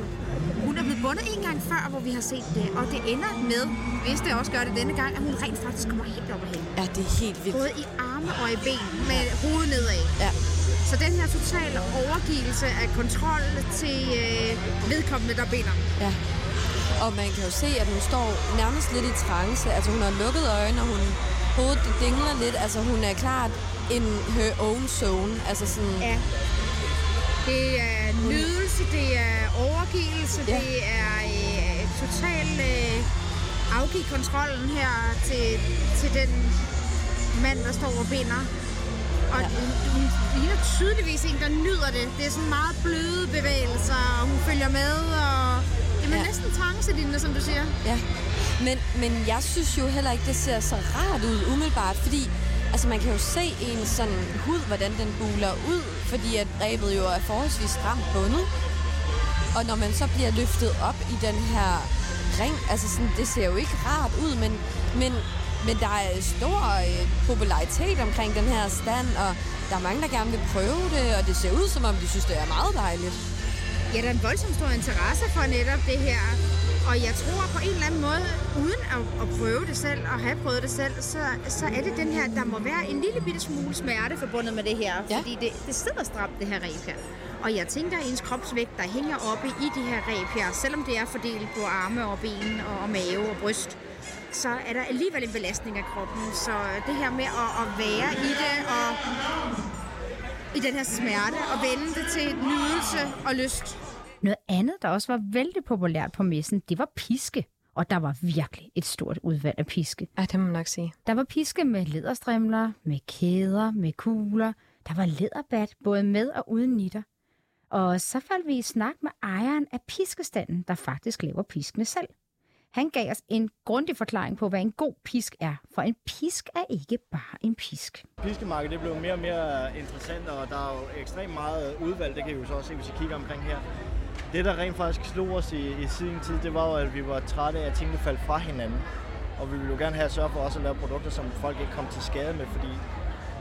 hun er blevet bundet en gang før, hvor vi har set det. Og det ender med, hvis det også gør det denne gang, at hun rent faktisk kommer helt op og hen.
Ja, det er helt vildt.
Både i arme og i ben, med hovedet nedad.
Ja.
Så den her totale overgivelse af kontrol til øh, vedkommende, der binder.
Ja. Og man kan jo se, at hun står nærmest lidt i trance. Altså hun har lukket øjnene, og hun, hovedet det dingler lidt. Altså hun er klart in her own zone. Altså sådan,
Ja. Det er nydelse, det er overgivelse,
Ja.
det er øh, totalt øh, afgive kontrollen her til, til den mand, der står og binder. Og
Ja.
hun ligner tydeligvis en, der nyder det. Det er sådan meget bløde bevægelser, og hun følger med, og jamen,
Ja.
næsten trancelignende, som du siger.
Ja, men, men jeg synes jo heller ikke, det ser så rart ud umiddelbart, fordi altså, man kan jo se en sådan hud, hvordan den buler ud, fordi at rebet jo er forholdsvis stramt bundet. Og når man så bliver løftet op i den her ring, altså sådan, det ser jo ikke rart ud, men, men, men der er stor øh, popularitet omkring den her stand, og der er mange, der gerne vil prøve det, og det ser ud som om, de synes, det er meget dejligt.
Ja, der er en voldsom stor interesse for netop det her. Og jeg tror på en eller anden måde, uden at, at prøve det selv og have prøvet det selv, så, så er det den her, der må være en lille bitte smule smerte forbundet med det her.
Ja.
Fordi det, det sidder stramt, det her reb her. Og jeg tænker, at ens kropsvægt, der hænger oppe i de her reb her, selvom det er fordelt på arme og ben og, og mave og bryst, så er der alligevel en belastning af kroppen. Så det her med at, at være i det og i den her smerte og vende det til nydelse og lyst.
Noget andet, der også var vældig populært på messen, det var piske. Og der var virkelig et stort udvalg af piske.
Ja, det må man nok sige.
Der var piske med læderstrimler, med kæder, med kugler. Der var læderbat, både med og uden nitter. Og så faldt vi i snak med ejeren af piskestanden, der faktisk laver piskene selv. Han gav os en grundig forklaring på, hvad en god pisk er. For en pisk er ikke bare en pisk.
Piskemarkedet det blev mere og mere øh, interessant, og der er jo ekstremt meget udvalg, det kan vi jo så også se, hvis I kigger omkring her. Det, der rent faktisk slog os i, i sin tid, det var jo, at vi var trætte af, at tingene faldt fra hinanden. Og vi ville jo gerne have at sørge for også at lave produkter, som folk ikke kom til skade med, fordi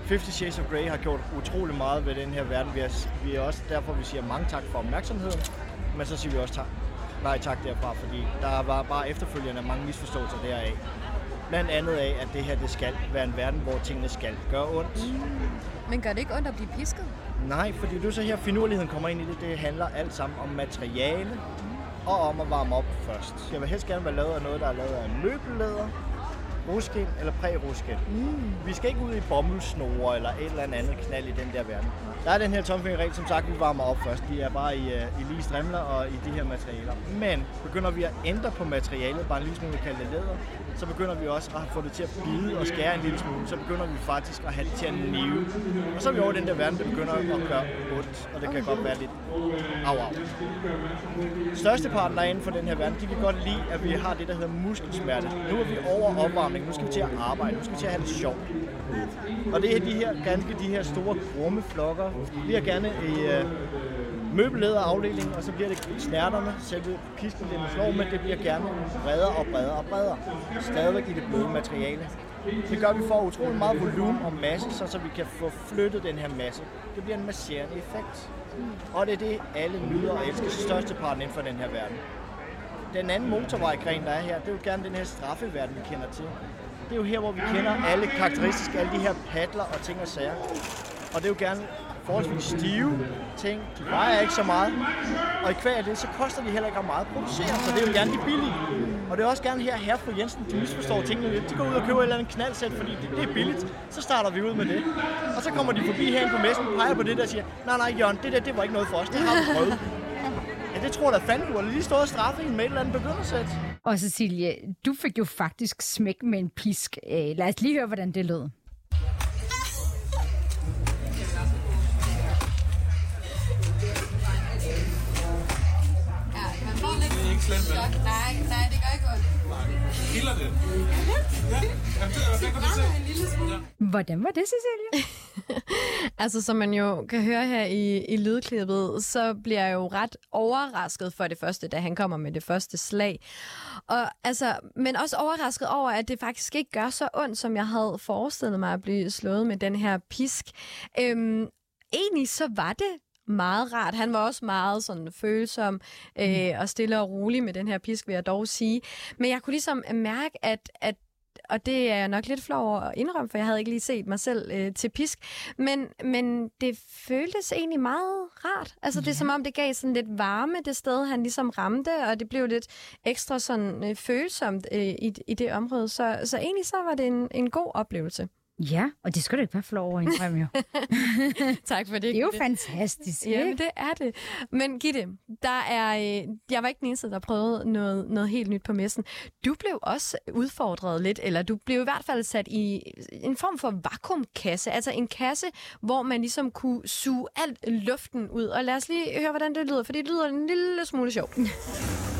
50 Shades of Grey har gjort utrolig meget ved den her verden. Vi er, vi er også derfor, vi siger mange tak for opmærksomheden, men så siger vi også tak, nej tak derfra, fordi der var bare efterfølgende mange misforståelser deraf. Blandt andet af, at det her det skal være en verden, hvor tingene skal gøre ondt.
Men gør det ikke ondt at blive pisket?
Nej, fordi det er så her, finurligheden kommer ind i det. Det handler alt sammen om materiale og om at varme op først. Jeg vil helst gerne være lavet af noget, der er lavet af møbellæder, ruskin eller præ-ruskin. Mm. Vi skal ikke ud i bommelsnore eller et eller andet knald i den der verden. Der er den her tomfingerregel, som sagt, vi varmer op først. De er bare i, øh, i lige strimler og i de her materialer. Men begynder vi at ændre på materialet, bare en lille smule kalde det læder, så begynder vi også at få det til at bide og skære en lille smule. Så begynder vi faktisk at have det til at nive. Og så er vi over den der verden, der begynder at gøre ondt, og det kan godt være lidt au au. Størsteparten der er inden for den her verden, de kan godt lide, at vi har det, der hedder muskelsmerte. Nu er vi over opvarmning, nu skal vi til at arbejde, nu skal vi til at have det sjovt. Og det er de her ganske de her store grumme flokker. Vi bliver gerne i øh, møbellederafdelingen, og så bliver det snærterne, selve kisten, det man slår med, det bliver gerne bredere og bredere og bredere. Stadigvæk i det bløde materiale. Det gør, at vi får utrolig meget volumen og masse, så, så vi kan få flyttet den her masse. Det bliver en masserende effekt. Og det er det, alle nyder og elsker største parten inden for den her verden. Den anden motorvejgren, der er her, det er jo gerne den her straffeverden, vi kender til. Det er jo her, hvor vi kender alle karakteristiske, alle de her padler og ting og sager. Og det er jo gerne forholdsvis stive ting. De vejer ikke så meget. Og i kvæg af det, så koster de heller ikke meget at producere. Så det er jo gerne de billige. Og det er også gerne her, her fru Jensen, de misforstår tingene lidt. De går ud og køber et eller andet knaldsæt, fordi det, det er billigt. Så starter vi ud med det. Og så kommer de forbi herinde på messen, peger på det der og siger, nej, nej, Jørgen, det der, det var ikke noget for os. Det har vi prøvet. Ja, det tror jeg da fanden, du har lige stået og straffet en med et eller andet begyndersæt.
Og Cecilie, du fik jo faktisk smæk med en pisk. Øh, lad os lige høre, hvordan det lød.
Slemt, chok. Nej, nej, det gør ikke ondt.
Kilder det? Ja, Jamen, det, det
en lille smule.
Hvordan var det, Cecilie? *laughs*
Altså, som man jo kan høre her i, i lydklippet, så bliver jeg jo ret overrasket for det første, da han kommer med det første slag. Og, altså, men også overrasket over, at det faktisk ikke gør så ondt, som jeg havde forestillet mig at blive slået med den her pisk. Øhm, egentlig så var det meget rart. Han var også meget sådan følsom øh, og stille og rolig med den her pisk, vil jeg dog sige. Men jeg kunne ligesom mærke, at, at og det er jeg nok lidt flov over at indrømme, for jeg havde ikke lige set mig selv øh, til pisk. Men, men det føltes egentlig meget rart. Altså, ja. det er som om, det gav sådan lidt varme det sted, han ligesom ramte, og det blev lidt ekstra sådan øh, følsomt øh, i, i det område. Så, så egentlig så var det en, en god oplevelse.
Ja, og det skal du ikke være flov over, indrømme jo. *laughs*
tak for det.
Det er jo fantastisk, ikke?
det er det. Men Gitte, der er, øh, jeg var ikke den eneste, der prøvede noget, noget helt nyt på messen. Du blev også udfordret lidt, eller du blev i hvert fald sat i en form for vakuumkasse, altså en kasse, hvor man ligesom kunne suge alt luften ud. Og lad os lige høre, hvordan det lyder, for det lyder en lille smule sjovt. *laughs*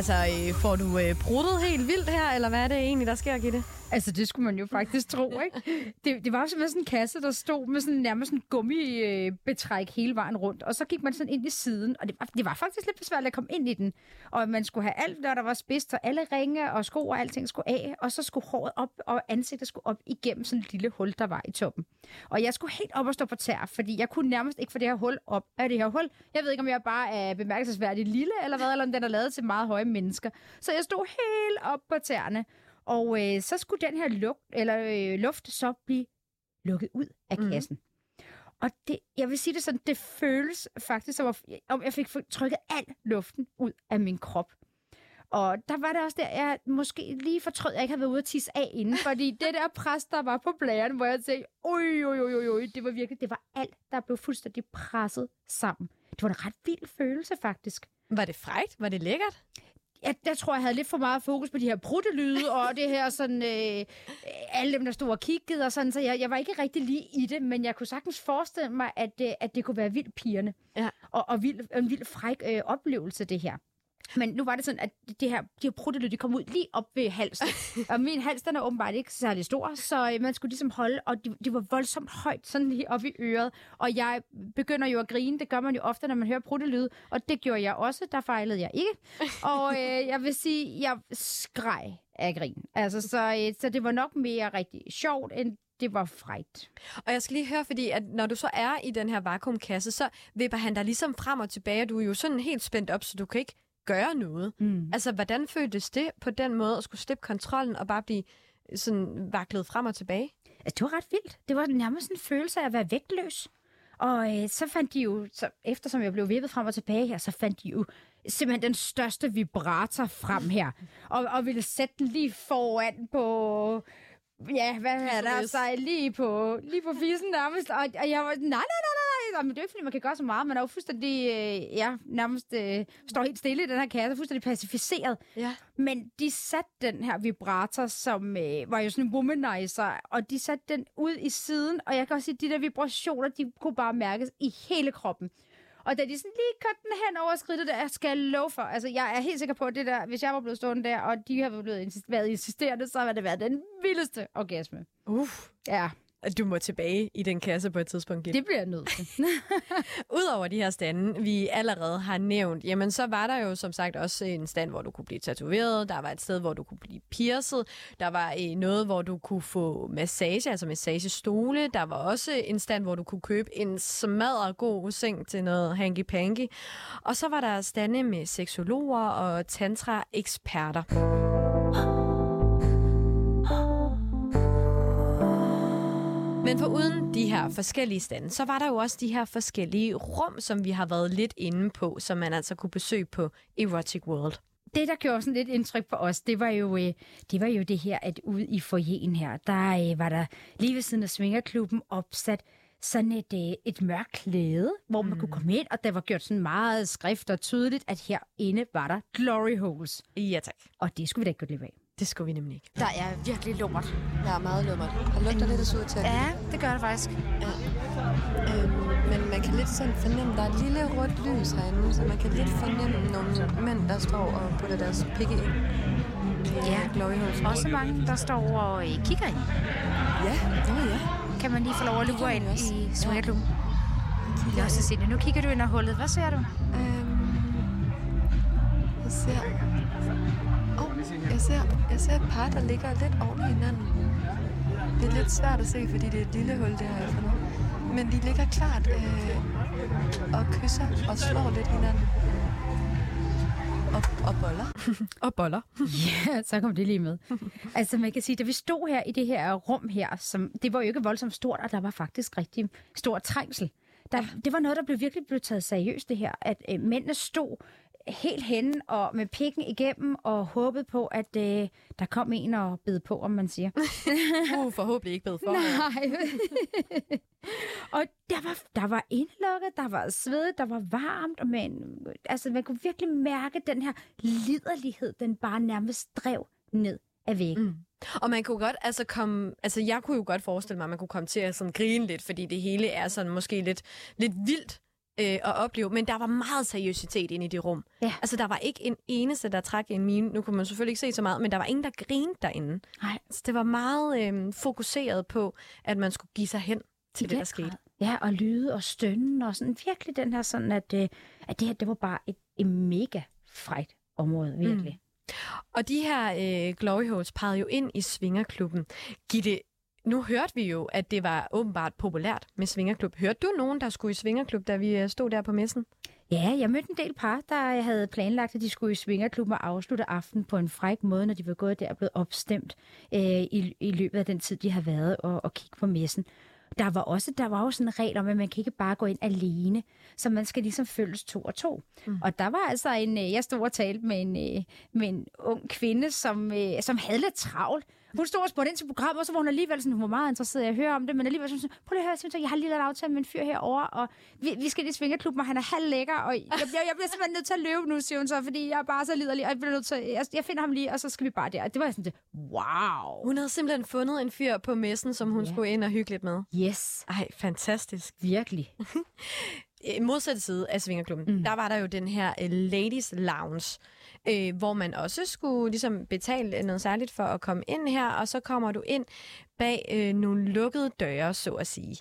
Altså, øh, får du øh, bruttet helt vildt her, eller hvad er det egentlig, der sker, Gitte?
Altså, det skulle man jo faktisk tro, ikke? Det, det var jo simpelthen sådan en kasse, der stod med sådan nærmest sådan gummibetræk øh, hele vejen rundt. Og så gik man sådan ind i siden, og det var, det var faktisk lidt besværligt at komme ind i den. Og man skulle have alt, når der var spidst, og alle ringe og sko og alting skulle af. Og så skulle håret op, og ansigtet skulle op igennem sådan et lille hul, der var i toppen. Og jeg skulle helt op og stå på tær, fordi jeg kunne nærmest ikke få det her hul op af det her hul. Jeg ved ikke, om jeg bare er bemærkelsesværdigt lille, eller hvad, eller om den er lavet til meget høje mennesker. Så jeg stod helt op på tæerne. Og øh, så skulle den her lugt, eller, øh, luft så blive lukket ud af
Mhm.
kassen. Og det, jeg vil sige det sådan, det føles faktisk som, om jeg fik trykket al luften ud af min krop. Og der var det også der, jeg måske lige fortrød, at jeg ikke havde været ude at tisse af inden, *laughs* fordi det der pres, der var på blæren, hvor jeg tænkte, oj, oj, oj, oj, det var virkelig, det var alt, der blev fuldstændig presset sammen. Det var en ret vild følelse, faktisk.
Var det frægt? Var det lækkert?
Jeg, jeg tror, jeg havde lidt for meget fokus på de her bruttelyde, og det her sådan, øh, alle dem, der stod og kiggede, og sådan, så jeg, jeg var ikke rigtig lige i det, men jeg kunne sagtens forestille mig, at, øh, at det kunne være vildt pigerne,
Ja.
og, og vild, en vild fræk øh, oplevelse, det her. Men nu var det sådan, at det her, de her bruttelyde, de kom ud lige op ved halsen. *laughs* og min hals, den er åbenbart ikke særlig stor, så øh, man skulle ligesom holde, og de, de var voldsomt højt, sådan lige op i øret. Og jeg begynder jo at grine, det gør man jo ofte, når man hører bruttelyde, og det gjorde jeg også, der fejlede jeg ikke. Og øh, jeg vil sige, jeg skreg af grin. Altså, så, øh, så det var nok mere rigtig sjovt, end det var frægt.
Og jeg skal lige høre, fordi at når du så er i den her vakuumkasse, så vipper han dig ligesom frem og tilbage, og du er jo sådan helt spændt op, så du kan ikke gøre noget.
Mm.
Altså, hvordan føltes det på den måde at skulle slippe kontrollen og bare blive sådan vaklet frem og tilbage?
Altså, det var ret vildt. Det var nærmest en følelse af at være vægtløs. Og øh, så fandt de jo, så, eftersom jeg blev vippet frem og tilbage her, så fandt de jo simpelthen den største vibrator frem her. *laughs* Og, og ville sætte den lige foran på... Ja, hvad er der? Så lige på, lige på fissen nærmest. Og, og jeg var nej, nej, nej, Men det er ikke, fordi man kan gøre så meget. Man er jo fuldstændig, øh, ja, nærmest øh, står helt stille i den her kasse, fuldstændig pacificeret.
Ja.
Men de satte den her vibrator, som øh, var jo sådan en womanizer, og de satte den ud i siden, og jeg kan også sige, at de der vibrationer, de kunne bare mærkes i hele kroppen. Og da de sådan lige kørte den hen over skridtet der, skal jeg love for, altså jeg er helt sikker på, at det der, hvis jeg var blevet stående der, og de havde blevet insist- været insisterende, så havde det været den vildeste orgasme.
Uff.
Ja,
Du må tilbage i den kasse på et tidspunkt. Gitte.
det bliver jeg nødt til. *laughs*
Udover de her stande, vi allerede har nævnt, jamen så var der jo som sagt også en stand, hvor du kunne blive tatoveret, der var et sted, hvor du kunne blive pierced, der var øh, noget, hvor du kunne få massage, altså massagestole, der var også en stand, hvor du kunne købe en smadret god seng til noget hanky-panky, og så var der stande med seksologer og tantra-eksperter. Men for uden de her forskellige stande, så var der jo også de her forskellige rum, som vi har været lidt inde på, som man altså kunne besøge på Erotic World.
det, der gjorde sådan lidt indtryk på os, det var jo, øh, det, var jo det her, at ude i foyeren her, der øh, var der lige ved siden af Svingerklubben opsat sådan et, øh, et mørkt klæde, hvor man mm. kunne komme ind, og der var gjort sådan meget skrift og tydeligt, at herinde var der glory holes.
Ja tak.
Og det skulle vi da ikke gå af.
Det skulle vi nemlig ikke.
Der er virkelig lummert.
Jeg er meget lummert. Og lugter lidt af til.
Ja, det gør det faktisk.
Øhm, men man kan lidt sådan fornemme, der er et lille rødt lys herinde, så man kan lidt fornemme nogle mænd, der står og putter deres pikke ind.
Ja,
Glory holes.
også mange, der står og øh, kigger ind.
Ja, oh ja.
Kan man lige få lov at
Det
lure ind i swingerklubben. Det er også sindssygt. Nu kigger du ind ad hullet. Hvad ser du?
Øhm, jeg ser... Jeg ser, jeg ser et par, der ligger lidt oven i hinanden. Det er lidt svært at se, fordi det er et lille hul, det her for nu. Men de ligger klart øh, og kysser og slår lidt hinanden. Og, og boller. *laughs*
Og boller. *laughs*
Ja, så kom det lige med. altså man kan sige, da vi stod her i det her rum her, som, det var jo ikke voldsomt stort, og der var faktisk rigtig stor trængsel. Der, det var noget, der blev virkelig blev taget seriøst, det her, at øh, mændene stod helt henne og med pikken igennem og håbede på, at øh, der kom en og bed på, om man siger. *laughs*
Uh, forhåbentlig ikke bedre for.
Nej. *laughs* og der var, der var indlukket, der var svedigt, der var varmt, og man, altså, man kunne virkelig mærke den her liderlighed, den bare nærmest drev ned af væggen. Mm.
Og man kunne godt, altså komme, altså jeg kunne jo godt forestille mig, at man kunne komme til at sådan grine lidt, fordi det hele er sådan måske lidt, lidt vildt øh, at opleve, men der var meget seriøsitet inde i det rum.
Ja.
Altså der var ikke en eneste, der trak en mine. Nu kunne man selvfølgelig ikke se så meget, men der var ingen, der grinede derinde.
Nej.
Så det var meget øh, fokuseret på, at man skulle give sig hen til det,
den
der skete.
grad. Ja, og lyde og stønne, og sådan virkelig den her sådan, at, øh, at det her, det var bare et, et mega frækt område, virkelig. Mm.
Og de her øh, Glory Holes pegede jo ind i Svingerklubben. Gitte, nu hørte vi jo, at det var åbenbart populært med Svingerklub. Hørte du nogen, der skulle i Svingerklub, da vi øh, stod der på messen?
Ja, jeg mødte en del par, der havde planlagt, at de skulle i Svingerklubben og afslutte aftenen på en fræk måde, når de var gået der og blevet opstemt øh, i, i løbet af den tid, de har været og, og kigge på messen. Der var også der var jo sådan en regel om, at man kan ikke bare gå ind alene, så man skal ligesom følges to og to. Mm. Og der var altså en, øh, jeg stod og talte med en, øh, med en ung kvinde, som, øh, som havde lidt travlt. Hun stod og spurgte ind til programmet, og så var hun alligevel sådan, hun var meget interesseret i at høre om det, men alligevel sådan, prøv lige at høre, Simon, jeg har lige lavet aftale med en fyr herover og vi, vi skal i svingerklubben, og han er halv lækker, og jeg, jeg, jeg bliver simpelthen nødt til at løbe nu, siger hun så, fordi jeg er bare så liderlig, og jeg, bliver nødt til, jeg, jeg finder ham lige, og så skal vi bare der. Og det var jeg sådan, det, wow.
Hun havde simpelthen fundet en fyr på messen, som hun
Ja.
skulle ind og hygge lidt med.
Yes,
Ej, fantastisk.
virkelig. *laughs*
Modsatte side af Svingerklubben, mm. der var der jo den her uh, Ladies Lounge, øh, hvor man også skulle ligesom betale noget særligt for at komme ind her, og så kommer du ind bag øh, nogle lukkede døre, så at sige.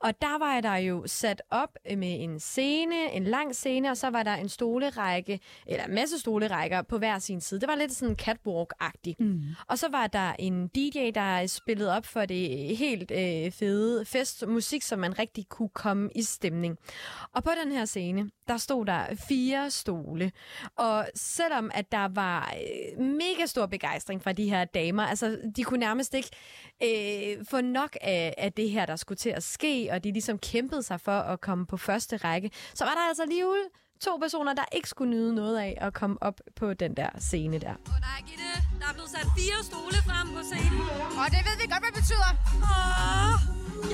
Og der var der jo sat op øh, med en scene, en lang scene, og så var der en stolerække, eller en masse stolerækker på hver sin side. Det var lidt sådan catwalk-agtigt. Mm. Og så var der en DJ, der spillede op for det helt øh, fede festmusik, så man rigtig kunne komme i stemning. Og på den her scene, der stod der fire stole. Og selvom at der var øh, mega stor begejstring fra de her damer, altså de kunne nærmest ikke øh, få nok af, af det her, der skulle til at ske, og de ligesom kæmpede sig for at komme på første række, så var der altså alligevel to personer, der ikke skulle nyde noget af at komme op på den der scene der.
Åh nej, Gitte, der er blevet sat fire stole frem på scenen.
Og det ved vi godt, hvad det betyder.
Åh,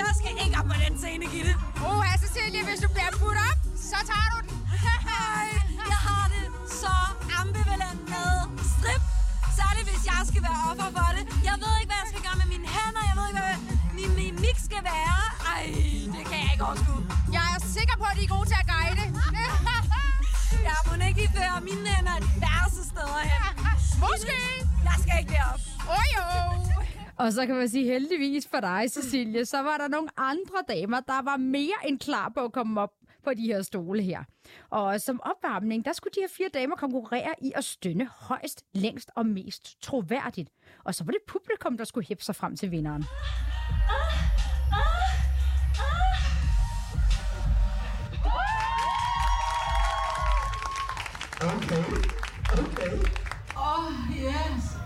jeg skal ikke op på den scene, Gitte.
Åh, oh, Cecilie, hvis du bliver putt op, så tager du den. *laughs*
Ej, jeg har det så ambivalent med strip. Særligt hvis jeg skal være offer for det. Jeg ved ikke, hvad jeg skal gøre med mine hænder. Jeg ved ikke, hvad min mimik skal være. Ej, det kan jeg ikke overskue.
Jeg er sikker på, at de er gode til at guide. *laughs*
Jeg må ikke lige føre mine hænder de værste steder hen.
Måske.
Jeg skal ikke derop.
Åh oh, jo.
Og så kan man sige heldigvis for dig, Cecilie, så var der nogle andre damer, der var mere end klar på at komme op på de her stole her. Og som opvarmning, der skulle de her fire damer konkurrere i at stønne højst, længst og mest troværdigt. Og så var det publikum, der skulle hæppe sig frem til vinderen.
Oh, yes.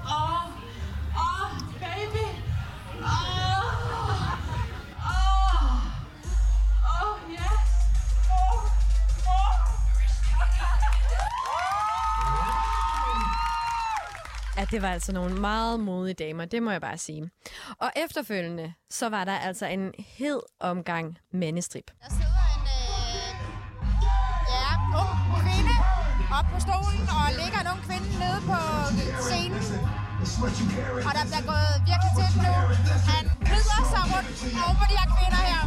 At det var altså nogle meget modige damer, det må jeg bare sige. Og efterfølgende, så var der altså en hed omgang mandestrip.
Der sidder en øh, ja, ung kvinde op på stolen, og ligger en ung kvinde nede på scenen. Og der bliver gået virkelig tæt nu. Han glider sig rundt over de her kvinder her.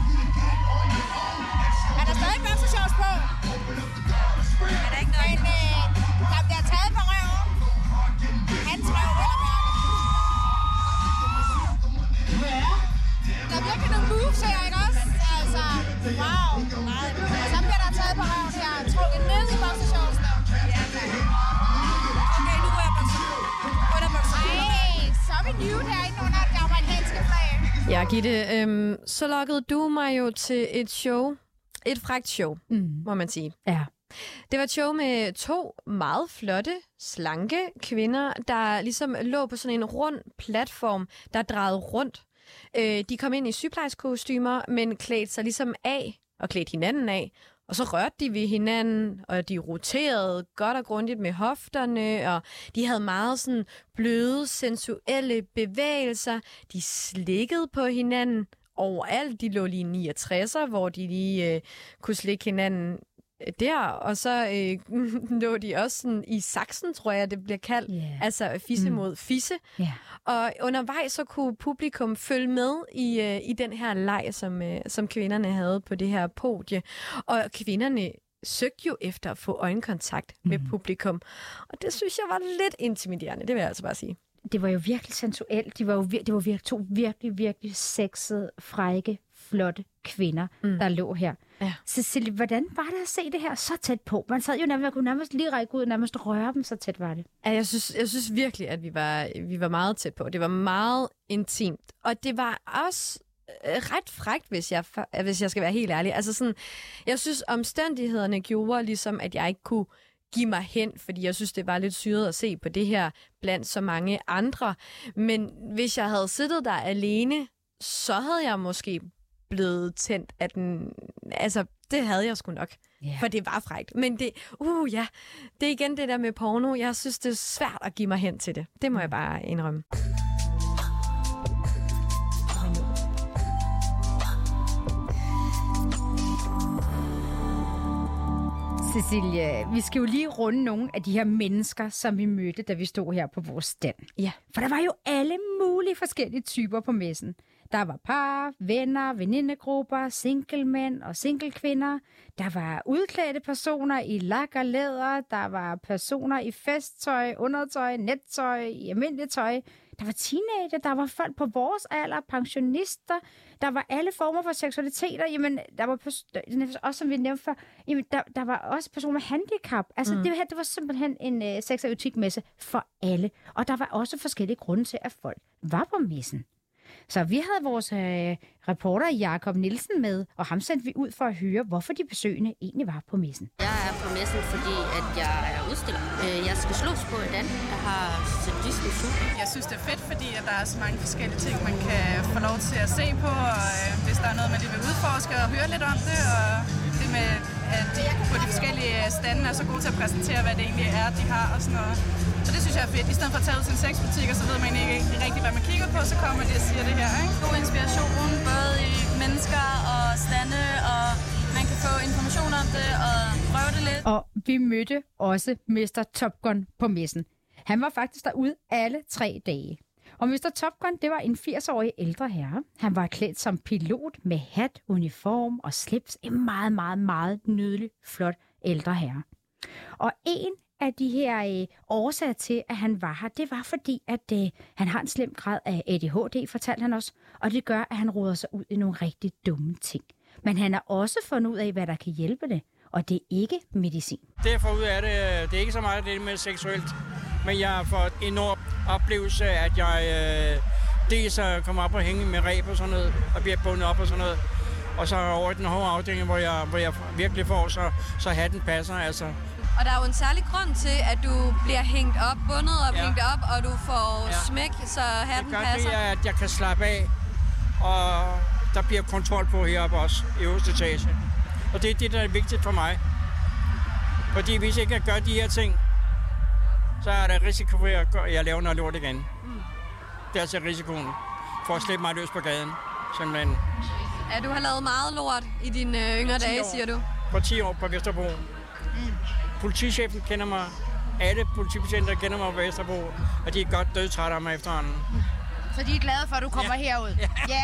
Ja,
Gitte, øhm, så lokkede du mig jo til et show. Et frækt show, mm. må man sige.
Ja.
Det var et show med to meget flotte, slanke kvinder, der ligesom lå på sådan en rund platform, der drejede rundt. Øh, de kom ind i sygeplejerskostymer, men klædte sig ligesom af og klædte hinanden af. Og så rørte de ved hinanden, og de roterede godt og grundigt med hofterne, og de havde meget sådan bløde, sensuelle bevægelser. De slikkede på hinanden overalt. De lå lige i 69'er, hvor de lige øh, kunne slikke hinanden der, og så øh, *laughs* lå de også sådan i saksen, tror jeg, det bliver kaldt.
Yeah.
Altså fisse
Mm.
mod fisse.
Ja.
Og undervejs så kunne publikum følge med i, øh, i den her leg, som, øh, som kvinderne havde på det her podie. Og kvinderne søgte jo efter at få øjenkontakt med publikum. Og det synes jeg var lidt intimiderende, det vil jeg altså bare sige.
det var jo virkelig sensuelt. De var jo vir- det var virkelig, to virkelig, virkelig sexede, frække, flotte kvinder, mm. der lå her.
Ja.
Cecilie, hvordan var det at se det her så tæt på? Man sad jo nærmest, man kunne nærmest lige række ud og nærmest røre dem, så tæt var det.
Ja, jeg synes, jeg synes virkelig, at vi var, vi var meget tæt på. Det var meget intimt. Og det var også øh, ret frægt, hvis jeg, fa- hvis jeg skal være helt ærlig. Altså sådan, jeg synes, omstændighederne gjorde ligesom, at jeg ikke kunne give mig hen, fordi jeg synes, det var lidt syret at se på det her blandt så mange andre. Men hvis jeg havde siddet der alene, så havde jeg måske blevet tændt af den... Altså, det havde jeg sgu nok.
Ja.
For det var frægt. Men det, uh ja, det er igen det der med porno. Jeg synes, det er svært at give mig hen til det. Det må jeg bare indrømme.
Cecilie, vi skal jo lige runde nogle af de her mennesker, som vi mødte, da vi stod her på vores stand.
Ja.
For der var jo alle mulige forskellige typer på messen. Der var par, venner, venindegrupper, singlemænd og singlekvinder. Der var udklædte personer i lak og læder. Der var personer i festtøj, undertøj, nettøj, i almindeligt tøj. der var teenager, der var folk på vores alder, pensionister, der var alle former for seksualiteter, jamen, der var også, som vi nævnte før, jamen, der, der var også personer med handicap. Altså, mm. det, her, det var simpelthen en uh, sex- og for alle. Og der var også forskellige grunde til, at folk var på messen. Så vi havde vores øh, reporter Jakob Nielsen med, og ham sendte vi ud for at høre, hvorfor de besøgende egentlig var på messen.
Jeg er på messen, fordi at jeg er udstiller. Øh, Jeg skal slås på et andet, der har sadisme super.
Jeg synes, det er fedt, fordi at der er så mange forskellige ting, man kan få lov til at se på, og øh, hvis der er noget, man lige vil udforske og høre lidt om det, og det med, at de på de forskellige stande er så gode til at præsentere, hvad det egentlig er, de har og sådan noget. Så det synes jeg er fedt. I stedet for at tage ud til en sexbutik, og så ved man ikke rigtigt, hvad man kigger på, så kommer de og siger det her. Ikke? God inspiration, både i mennesker og stande, og man kan få information om det og prøve det lidt.
Og vi mødte også Mr. Top Gun på messen. Han var faktisk derude alle tre dage. Og Mr. Top Gun, det var en 80-årig ældre herre. Han var klædt som pilot med hat, uniform og slips. En meget, meget, meget nydelig, flot ældre herre. Og en af de her øh, årsager til, at han var her, det var fordi, at øh, han har en slem grad af ADHD, fortalte han os. Og det gør, at han roder sig ud i nogle rigtig dumme ting. Men han har også fundet ud af, hvad der kan hjælpe det. Og det er ikke medicin.
Det jeg får ud af det, øh, det er ikke så meget det med seksuelt, men jeg har fået en enorm oplevelse, at jeg øh, dels er kommet op og hænge med ræb og sådan noget, og bliver bundet op og sådan noget. Og så over i den hårde afdeling, hvor jeg, hvor jeg virkelig får, så, så hatten passer. Altså,
Og der er jo en særlig grund til, at du bliver hængt op, bundet og
Ja.
hængt op, og du får
Ja.
smæk, så hatten
det
passer.
det, at jeg kan slappe af, og der bliver kontrol på heroppe også, i øverste etage. Og det er det, der er vigtigt for mig. Fordi hvis ikke jeg gør de her ting, så er der risiko for, at jeg- laver noget lort igen. Det er altså risikoen for at slippe mig løs på gaden. Simpelthen.
Ja, du har lavet meget lort i dine øh, yngre
10
dage,
år.
siger du.
For 10 år på Vesterbro. Politichefen kender mig. Alle politibetjenter kender mig på Vesterbro. Og de er godt dødtrætte af mig efterhånden.
Så de er glade for, at du kommer ja. herud. *laughs* Ja.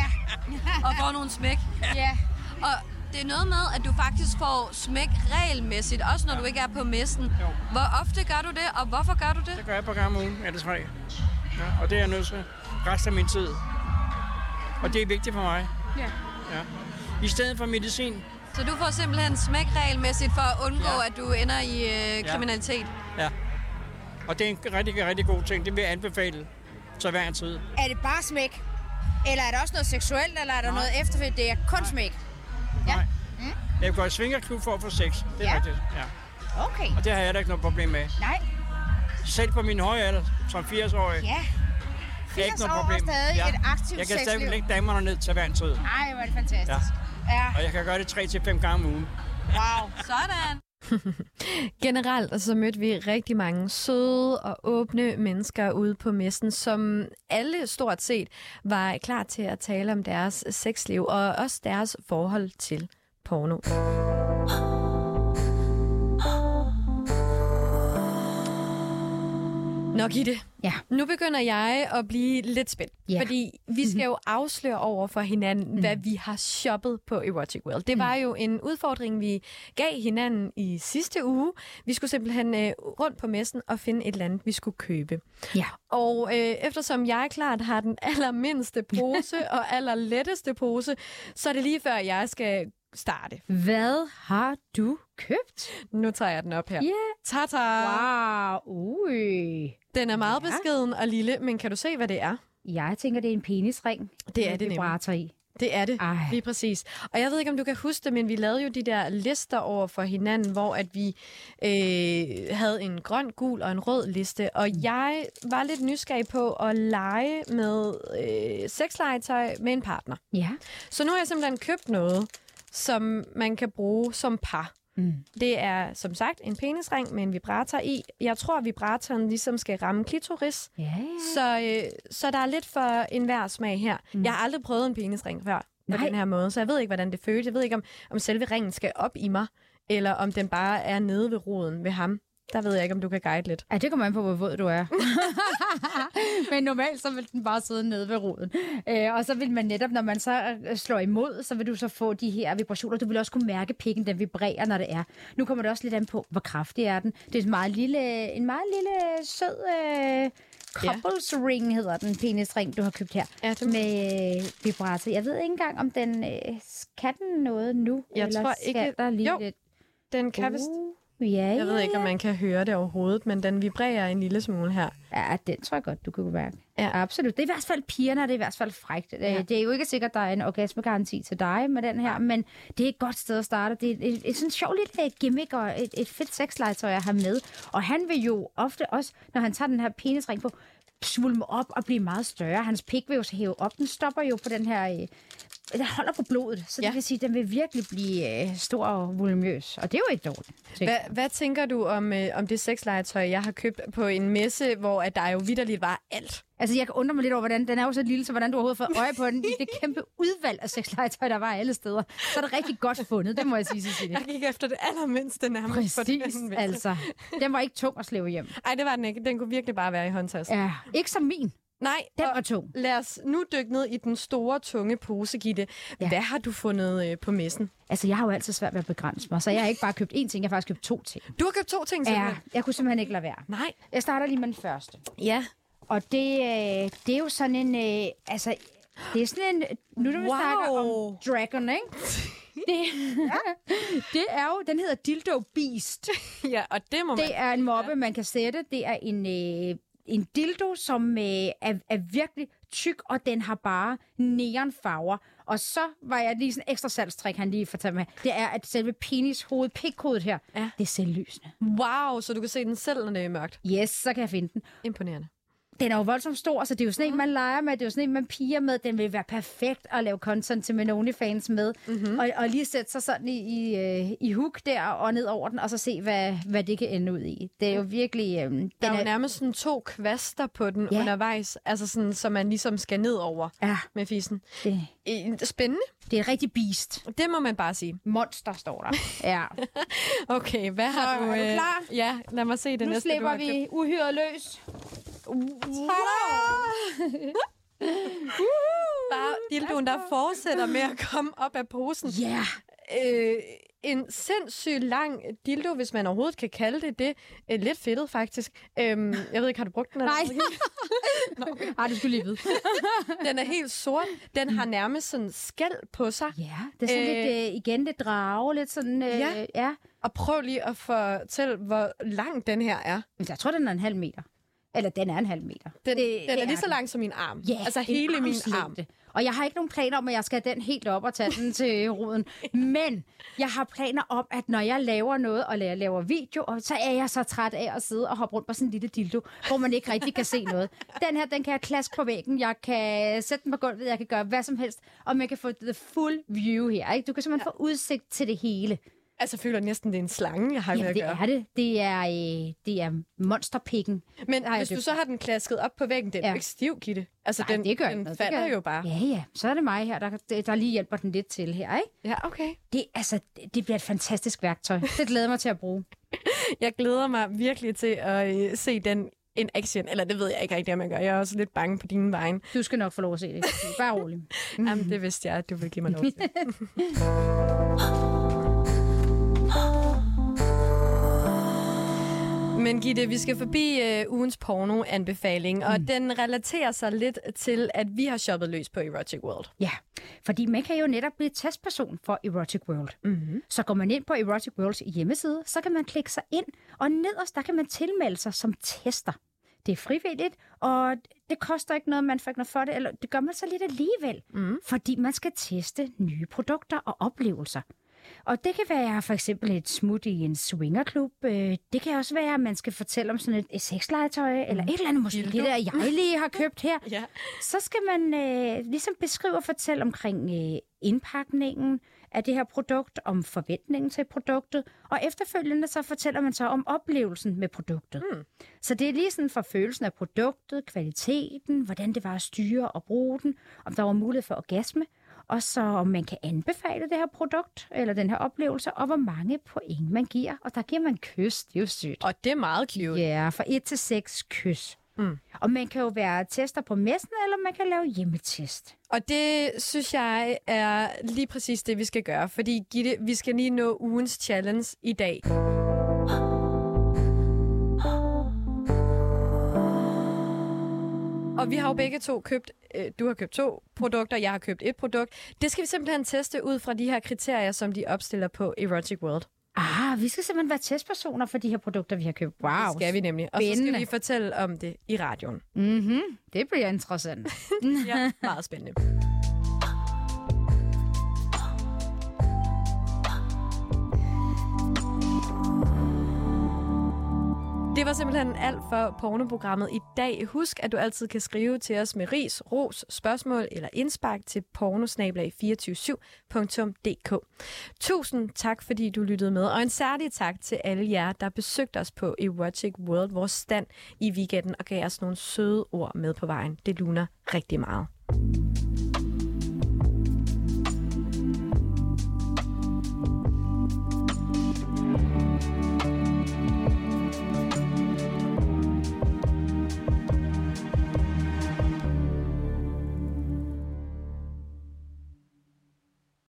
Og får nogle smæk.
ja.
Og det er noget med, at du faktisk får smæk regelmæssigt, også når du ikke er på messen. Hvor ofte gør du det, og hvorfor gør du det?
Det gør jeg på gang om ugen, eller tre. Ja, og det er jeg nødt til resten af min tid. Og det er vigtigt for mig.
Ja.
Ja. I stedet for medicin.
Så du får simpelthen smæk regelmæssigt for at undgå,
Ja.
at du ender i øh, kriminalitet.
Ja. Og det er en rigtig, rigtig god ting. Det vil jeg anbefale til hver en tid.
Er det bare smæk? Eller er der også noget seksuelt, eller er der noget efterfølgende? Det er kun smæk. Ja.
Nej. Jeg kan gå i svingerklub for at få sex. Det er
Ja.
rigtigt. Ja.
Okay.
Og det har jeg da ikke noget problem med.
Nej.
Selv på min høje alder, som 80-årig,
Ja.
er
80
ikke noget
år og
problem.
stadig et aktivt
Jeg kan stadig lægge damerne ned til hver en tid.
Ej, hvor er det fantastisk. Ja. ja.
Og jeg kan gøre det 3-5 gange om ugen.
Wow.
Sådan. *laughs*
Generelt så mødte vi rigtig mange søde og åbne mennesker ude på messen, som alle stort set var klar til at tale om deres sexliv og også deres forhold til porno. *gasps* *gasps* Nå, Gitte.
Ja.
Nu begynder jeg at blive lidt spændt,
Ja.
fordi vi skal jo afsløre over for hinanden, hvad vi har shoppet på Erotic World. Det var jo en udfordring, vi gav hinanden i sidste uge. Vi skulle simpelthen øh, rundt på messen og finde et eller andet, vi skulle købe.
Ja.
Og øh, eftersom jeg klart har den allermindste *laughs* pose og allerletteste pose, så er det lige før, jeg skal starte.
Hvad har du købt?
Nu tager jeg den op her.
Ja.
Tata!
Wow. Ui.
Den er meget
Ja.
beskeden og lille, men kan du se, hvad det er?
Jeg tænker, det er en penisring.
Det er det
vibrator i.
Det er det,
Ej.
lige præcis. Og jeg ved ikke, om du kan huske det, men vi lavede jo de der lister over for hinanden, hvor at vi øh, havde en grøn, gul og en rød liste. Og jeg var lidt nysgerrig på at lege med øh, sexlegetøj med en partner.
Ja.
Så nu har jeg simpelthen købt noget, som man kan bruge som par.
Mm.
Det er som sagt en penisring med en vibrator i. Jeg tror, at vibratoren ligesom skal ramme klitoris.
Ja.
Så, øh, så der er lidt for enhver smag her. Mm. Jeg har aldrig prøvet en penisring før på
Nej.
den her måde, så jeg ved ikke, hvordan det føles. Jeg ved ikke, om, om selve ringen skal op i mig, eller om den bare er nede ved roden ved ham. Der ved jeg ikke, om du kan guide lidt.
Ja, det kommer an på, hvor våd du er. *laughs* Men normalt, så vil den bare sidde nede ved roden. Øh, og så vil man netop, når man så øh, slår imod, så vil du så få de her vibrationer. Du vil også kunne mærke, pikken den vibrerer, når det er. Nu kommer det også lidt an på, hvor kraftig er den. Det er en meget lille, en meget lille sød øh, Couples Ring hedder den penisring, du har købt her.
Ja, det-
Med øh, vibrator. Jeg ved ikke engang, om den øh, kan den noget nu.
Jeg
eller
tror
skal
ikke-
Der lige
Jo,
lidt...
Den kan vist...
Ja,
Jeg ved ikke, om man kan høre det overhovedet, men den vibrerer en lille smule her.
Ja, den tror jeg godt, du kunne mærke.
Ja.
Absolut. Det er i hvert fald pigerne, det er i hvert fald frægt. Ja. Det er jo ikke sikkert, at der er en orgasmegaranti til dig med den her, men det er et godt sted at starte. Det er et, et, et sådan sjovt lille gimmick og et, et fedt sexlegetøj at have med. Og han vil jo ofte også, når han tager den her penisring på, svulme op og blive meget større. Hans pik vil jo så hæve op. Den stopper jo på den her... Den holder på blodet, så det
Ja.
vil sige, at den vil virkelig blive øh, stor og volumøs. Og det er jo ikke dårligt.
Hvad, hvad tænker du om, øh, om det sexlegetøj, jeg har købt på en messe, hvor at der jo vidderligt var alt?
Altså, jeg kan undre mig lidt over, hvordan den er jo så lille, så hvordan du overhovedet har fået øje på den i det kæmpe udvalg af sexlegetøj, der var alle steder. Så er det rigtig godt fundet, det må jeg sige, Cecilie.
Jeg gik efter det allermindste nærmest. den
Præcis,
messe.
altså. Den var ikke tung at slæve hjem.
Ej, det var den ikke. Den kunne virkelig bare være i håndtasken.
Ja, ikke som min.
Nej,
Den var tung.
lad os nu dykke ned i den store, tunge pose, Gitte.
Ja.
Hvad har du fundet øh, på messen?
Altså, jeg har jo altid svært ved at begrænse mig, så jeg har ikke bare købt én ting, jeg har faktisk købt to ting.
Du har købt to ting,
Ja,
simpelthen.
jeg kunne simpelthen ikke lade være.
Nej.
Jeg starter lige med den første.
Ja.
Og det, øh, det er jo sådan en... Øh, altså, det er sådan en... Nu når vi
Wow.
snakker om Dragon, ikke? *laughs* Det, det er jo... Den hedder Dildo Beast.
ja, og det må man...
Det er en mobbe, man kan sætte. Det er en, øh, en dildo, som øh, er, er virkelig tyk, og den har bare neonfarver. Og så var jeg lige sådan ekstra salgstrik, han lige fortalte mig. Det er, at selve penis hoved pikkodet her,
Ja.
det er selvlysende.
Wow, så du kan se den selv, når det er mørkt.
Yes, så kan jeg finde den.
Imponerende.
Den er jo voldsomt stor, så det er jo sådan en, man leger med. Det er jo sådan en, man piger med. Den vil være perfekt at lave content til min OnlyFans med. Mm-hmm. Og, og lige sætte sig sådan i, i, øh, i hook der og ned over den, og så se, hvad, hvad det kan ende ud i. Det er jo virkelig... Øh, den
Der er jo nærmest sådan to kvaster på den
Ja.
undervejs, altså sådan, så man ligesom skal ned over
Ja,
med fisen.
det,
Øh, Spændende,
det er rigtig beast.
det må man bare sige.
Monster står der. Ja. *laughs*
Okay, hvad har
Så
du...
er du klar?
Ja, lad mig se det
nu
næste,
slipper vi uhyret løs.
Bare dildoen, der fortsætter med at komme op af posen.
Ja.
Øh, en sindssygt lang dildo, hvis man overhovedet kan kalde det det. Øh, lidt fedtet, faktisk. Øhm, jeg ved ikke, har du brugt den? eller *laughs*
Nej.
hvad?
Ej, du skulle lige vide. *laughs*
Den er helt sort. Den har nærmest sådan skæld på sig.
Ja, det er sådan
Øh.
øh, lidt, øh, igen, det drage, lidt sådan, øh,
Ja.
ja.
Og prøv lige at fortælle, hvor lang den her er.
Jeg tror, den er en halv meter. Eller den er en halv meter.
Den,
Det-
den
det
er lige
er
så lang som min arm.
Ja,
altså hele min arm.
Og jeg har ikke nogen planer om, at jeg skal have den helt op og tage den *laughs* til roden. Men jeg har planer om, at når jeg laver noget, og jeg laver video, og så er jeg så træt af at sidde og hoppe rundt på sådan en lille dildo, hvor man ikke rigtig kan se noget. Den her, den kan jeg klaske på væggen, jeg kan sætte den på gulvet, jeg kan gøre hvad som helst, og man kan få the full view her. Ikke? Du kan simpelthen ja. få udsigt til det hele.
Altså, jeg føler næsten, det er en slange, jeg har med
Ja,
at
det
gøre.
er det. Det er, øh, det er monsterpikken.
Men
har
hvis du så har den klasket op på væggen, den er
Ja.
jo ikke stiv, Gitte. Altså,
Nej,
den,
det gør
den
noget. Det
falder
gør-
jo bare.
Ja, ja. Så er det mig her, der, der lige hjælper den lidt til her, ikke?
Ja, okay.
Det, altså, det- det bliver et fantastisk værktøj. Det glæder mig til at bruge. *laughs*
Jeg glæder mig virkelig til at øh, se den in action. Eller det ved jeg ikke rigtig, om jeg gør. Jeg er også lidt bange på dine vegne.
Du skal nok få lov at se det. Bare rolig. *laughs*
Jamen, det vidste jeg, at du ville give mig lov til. *laughs* Men Gitte, vi skal forbi øh, ugens porno-anbefaling, mm. og den relaterer sig lidt til, at vi har shoppet løs på Erotic World.
Ja, fordi man kan jo netop blive testperson for Erotic World. Mm-hmm. Så går man ind på Erotic Worlds hjemmeside, så kan man klikke sig ind, og nederst der kan man tilmelde sig som tester. Det er frivilligt, og det koster ikke noget, man får ikke noget for det, eller det gør man så lidt alligevel, mm. fordi man skal teste nye produkter og oplevelser. Og det kan være for eksempel et smut i en swingerklub. Øh, Det kan også være, at man skal fortælle om sådan et- et sexlegetøj, mm. eller et eller andet, måske
Dildo.
det der, jeg lige har købt her. *laughs*
Ja.
Så skal man øh, ligesom beskrive og fortælle omkring øh, indpakningen af det her produkt, om forventningen til produktet, og efterfølgende så fortæller man så om oplevelsen med produktet. Mm. Så det er lige sådan for følelsen af produktet, kvaliteten, hvordan det var at styre og bruge den, om der var mulighed for orgasme, og så om man kan anbefale det her produkt, eller den her oplevelse, og hvor mange point man giver. Og der giver man kys, det er jo sygt.
Og det er meget cute.
Ja, fra 1 til 6 kys. Mm. Og man kan jo være tester på messen, eller man kan lave hjemmetest.
Og det synes jeg er lige præcis det, vi skal gøre. Fordi Gitte, vi skal lige nå ugens challenge i dag. Og vi har jo begge to købt, øh, du har købt to produkter, jeg har købt et produkt. Det skal vi simpelthen teste ud fra de her kriterier, som de opstiller på Erotic World.
Ah, vi skal simpelthen være testpersoner for de her produkter, vi har købt. Wow.
Det skal vi nemlig. Og så skal
Spændende.
vi fortælle om det i radioen.
Mm-hmm. Det bliver interessant. *laughs*
Ja, meget spændende. Det var simpelthen alt for pornoprogrammet i dag. Husk, at du altid kan skrive til os med ris, ros, spørgsmål eller indspark til pornosnablag247.dk. Tusind tak, fordi du lyttede med, og en særlig tak til alle jer, der besøgte os på Erotic World, vores stand i weekenden, og gav os nogle søde ord med på vejen. Det luner rigtig meget.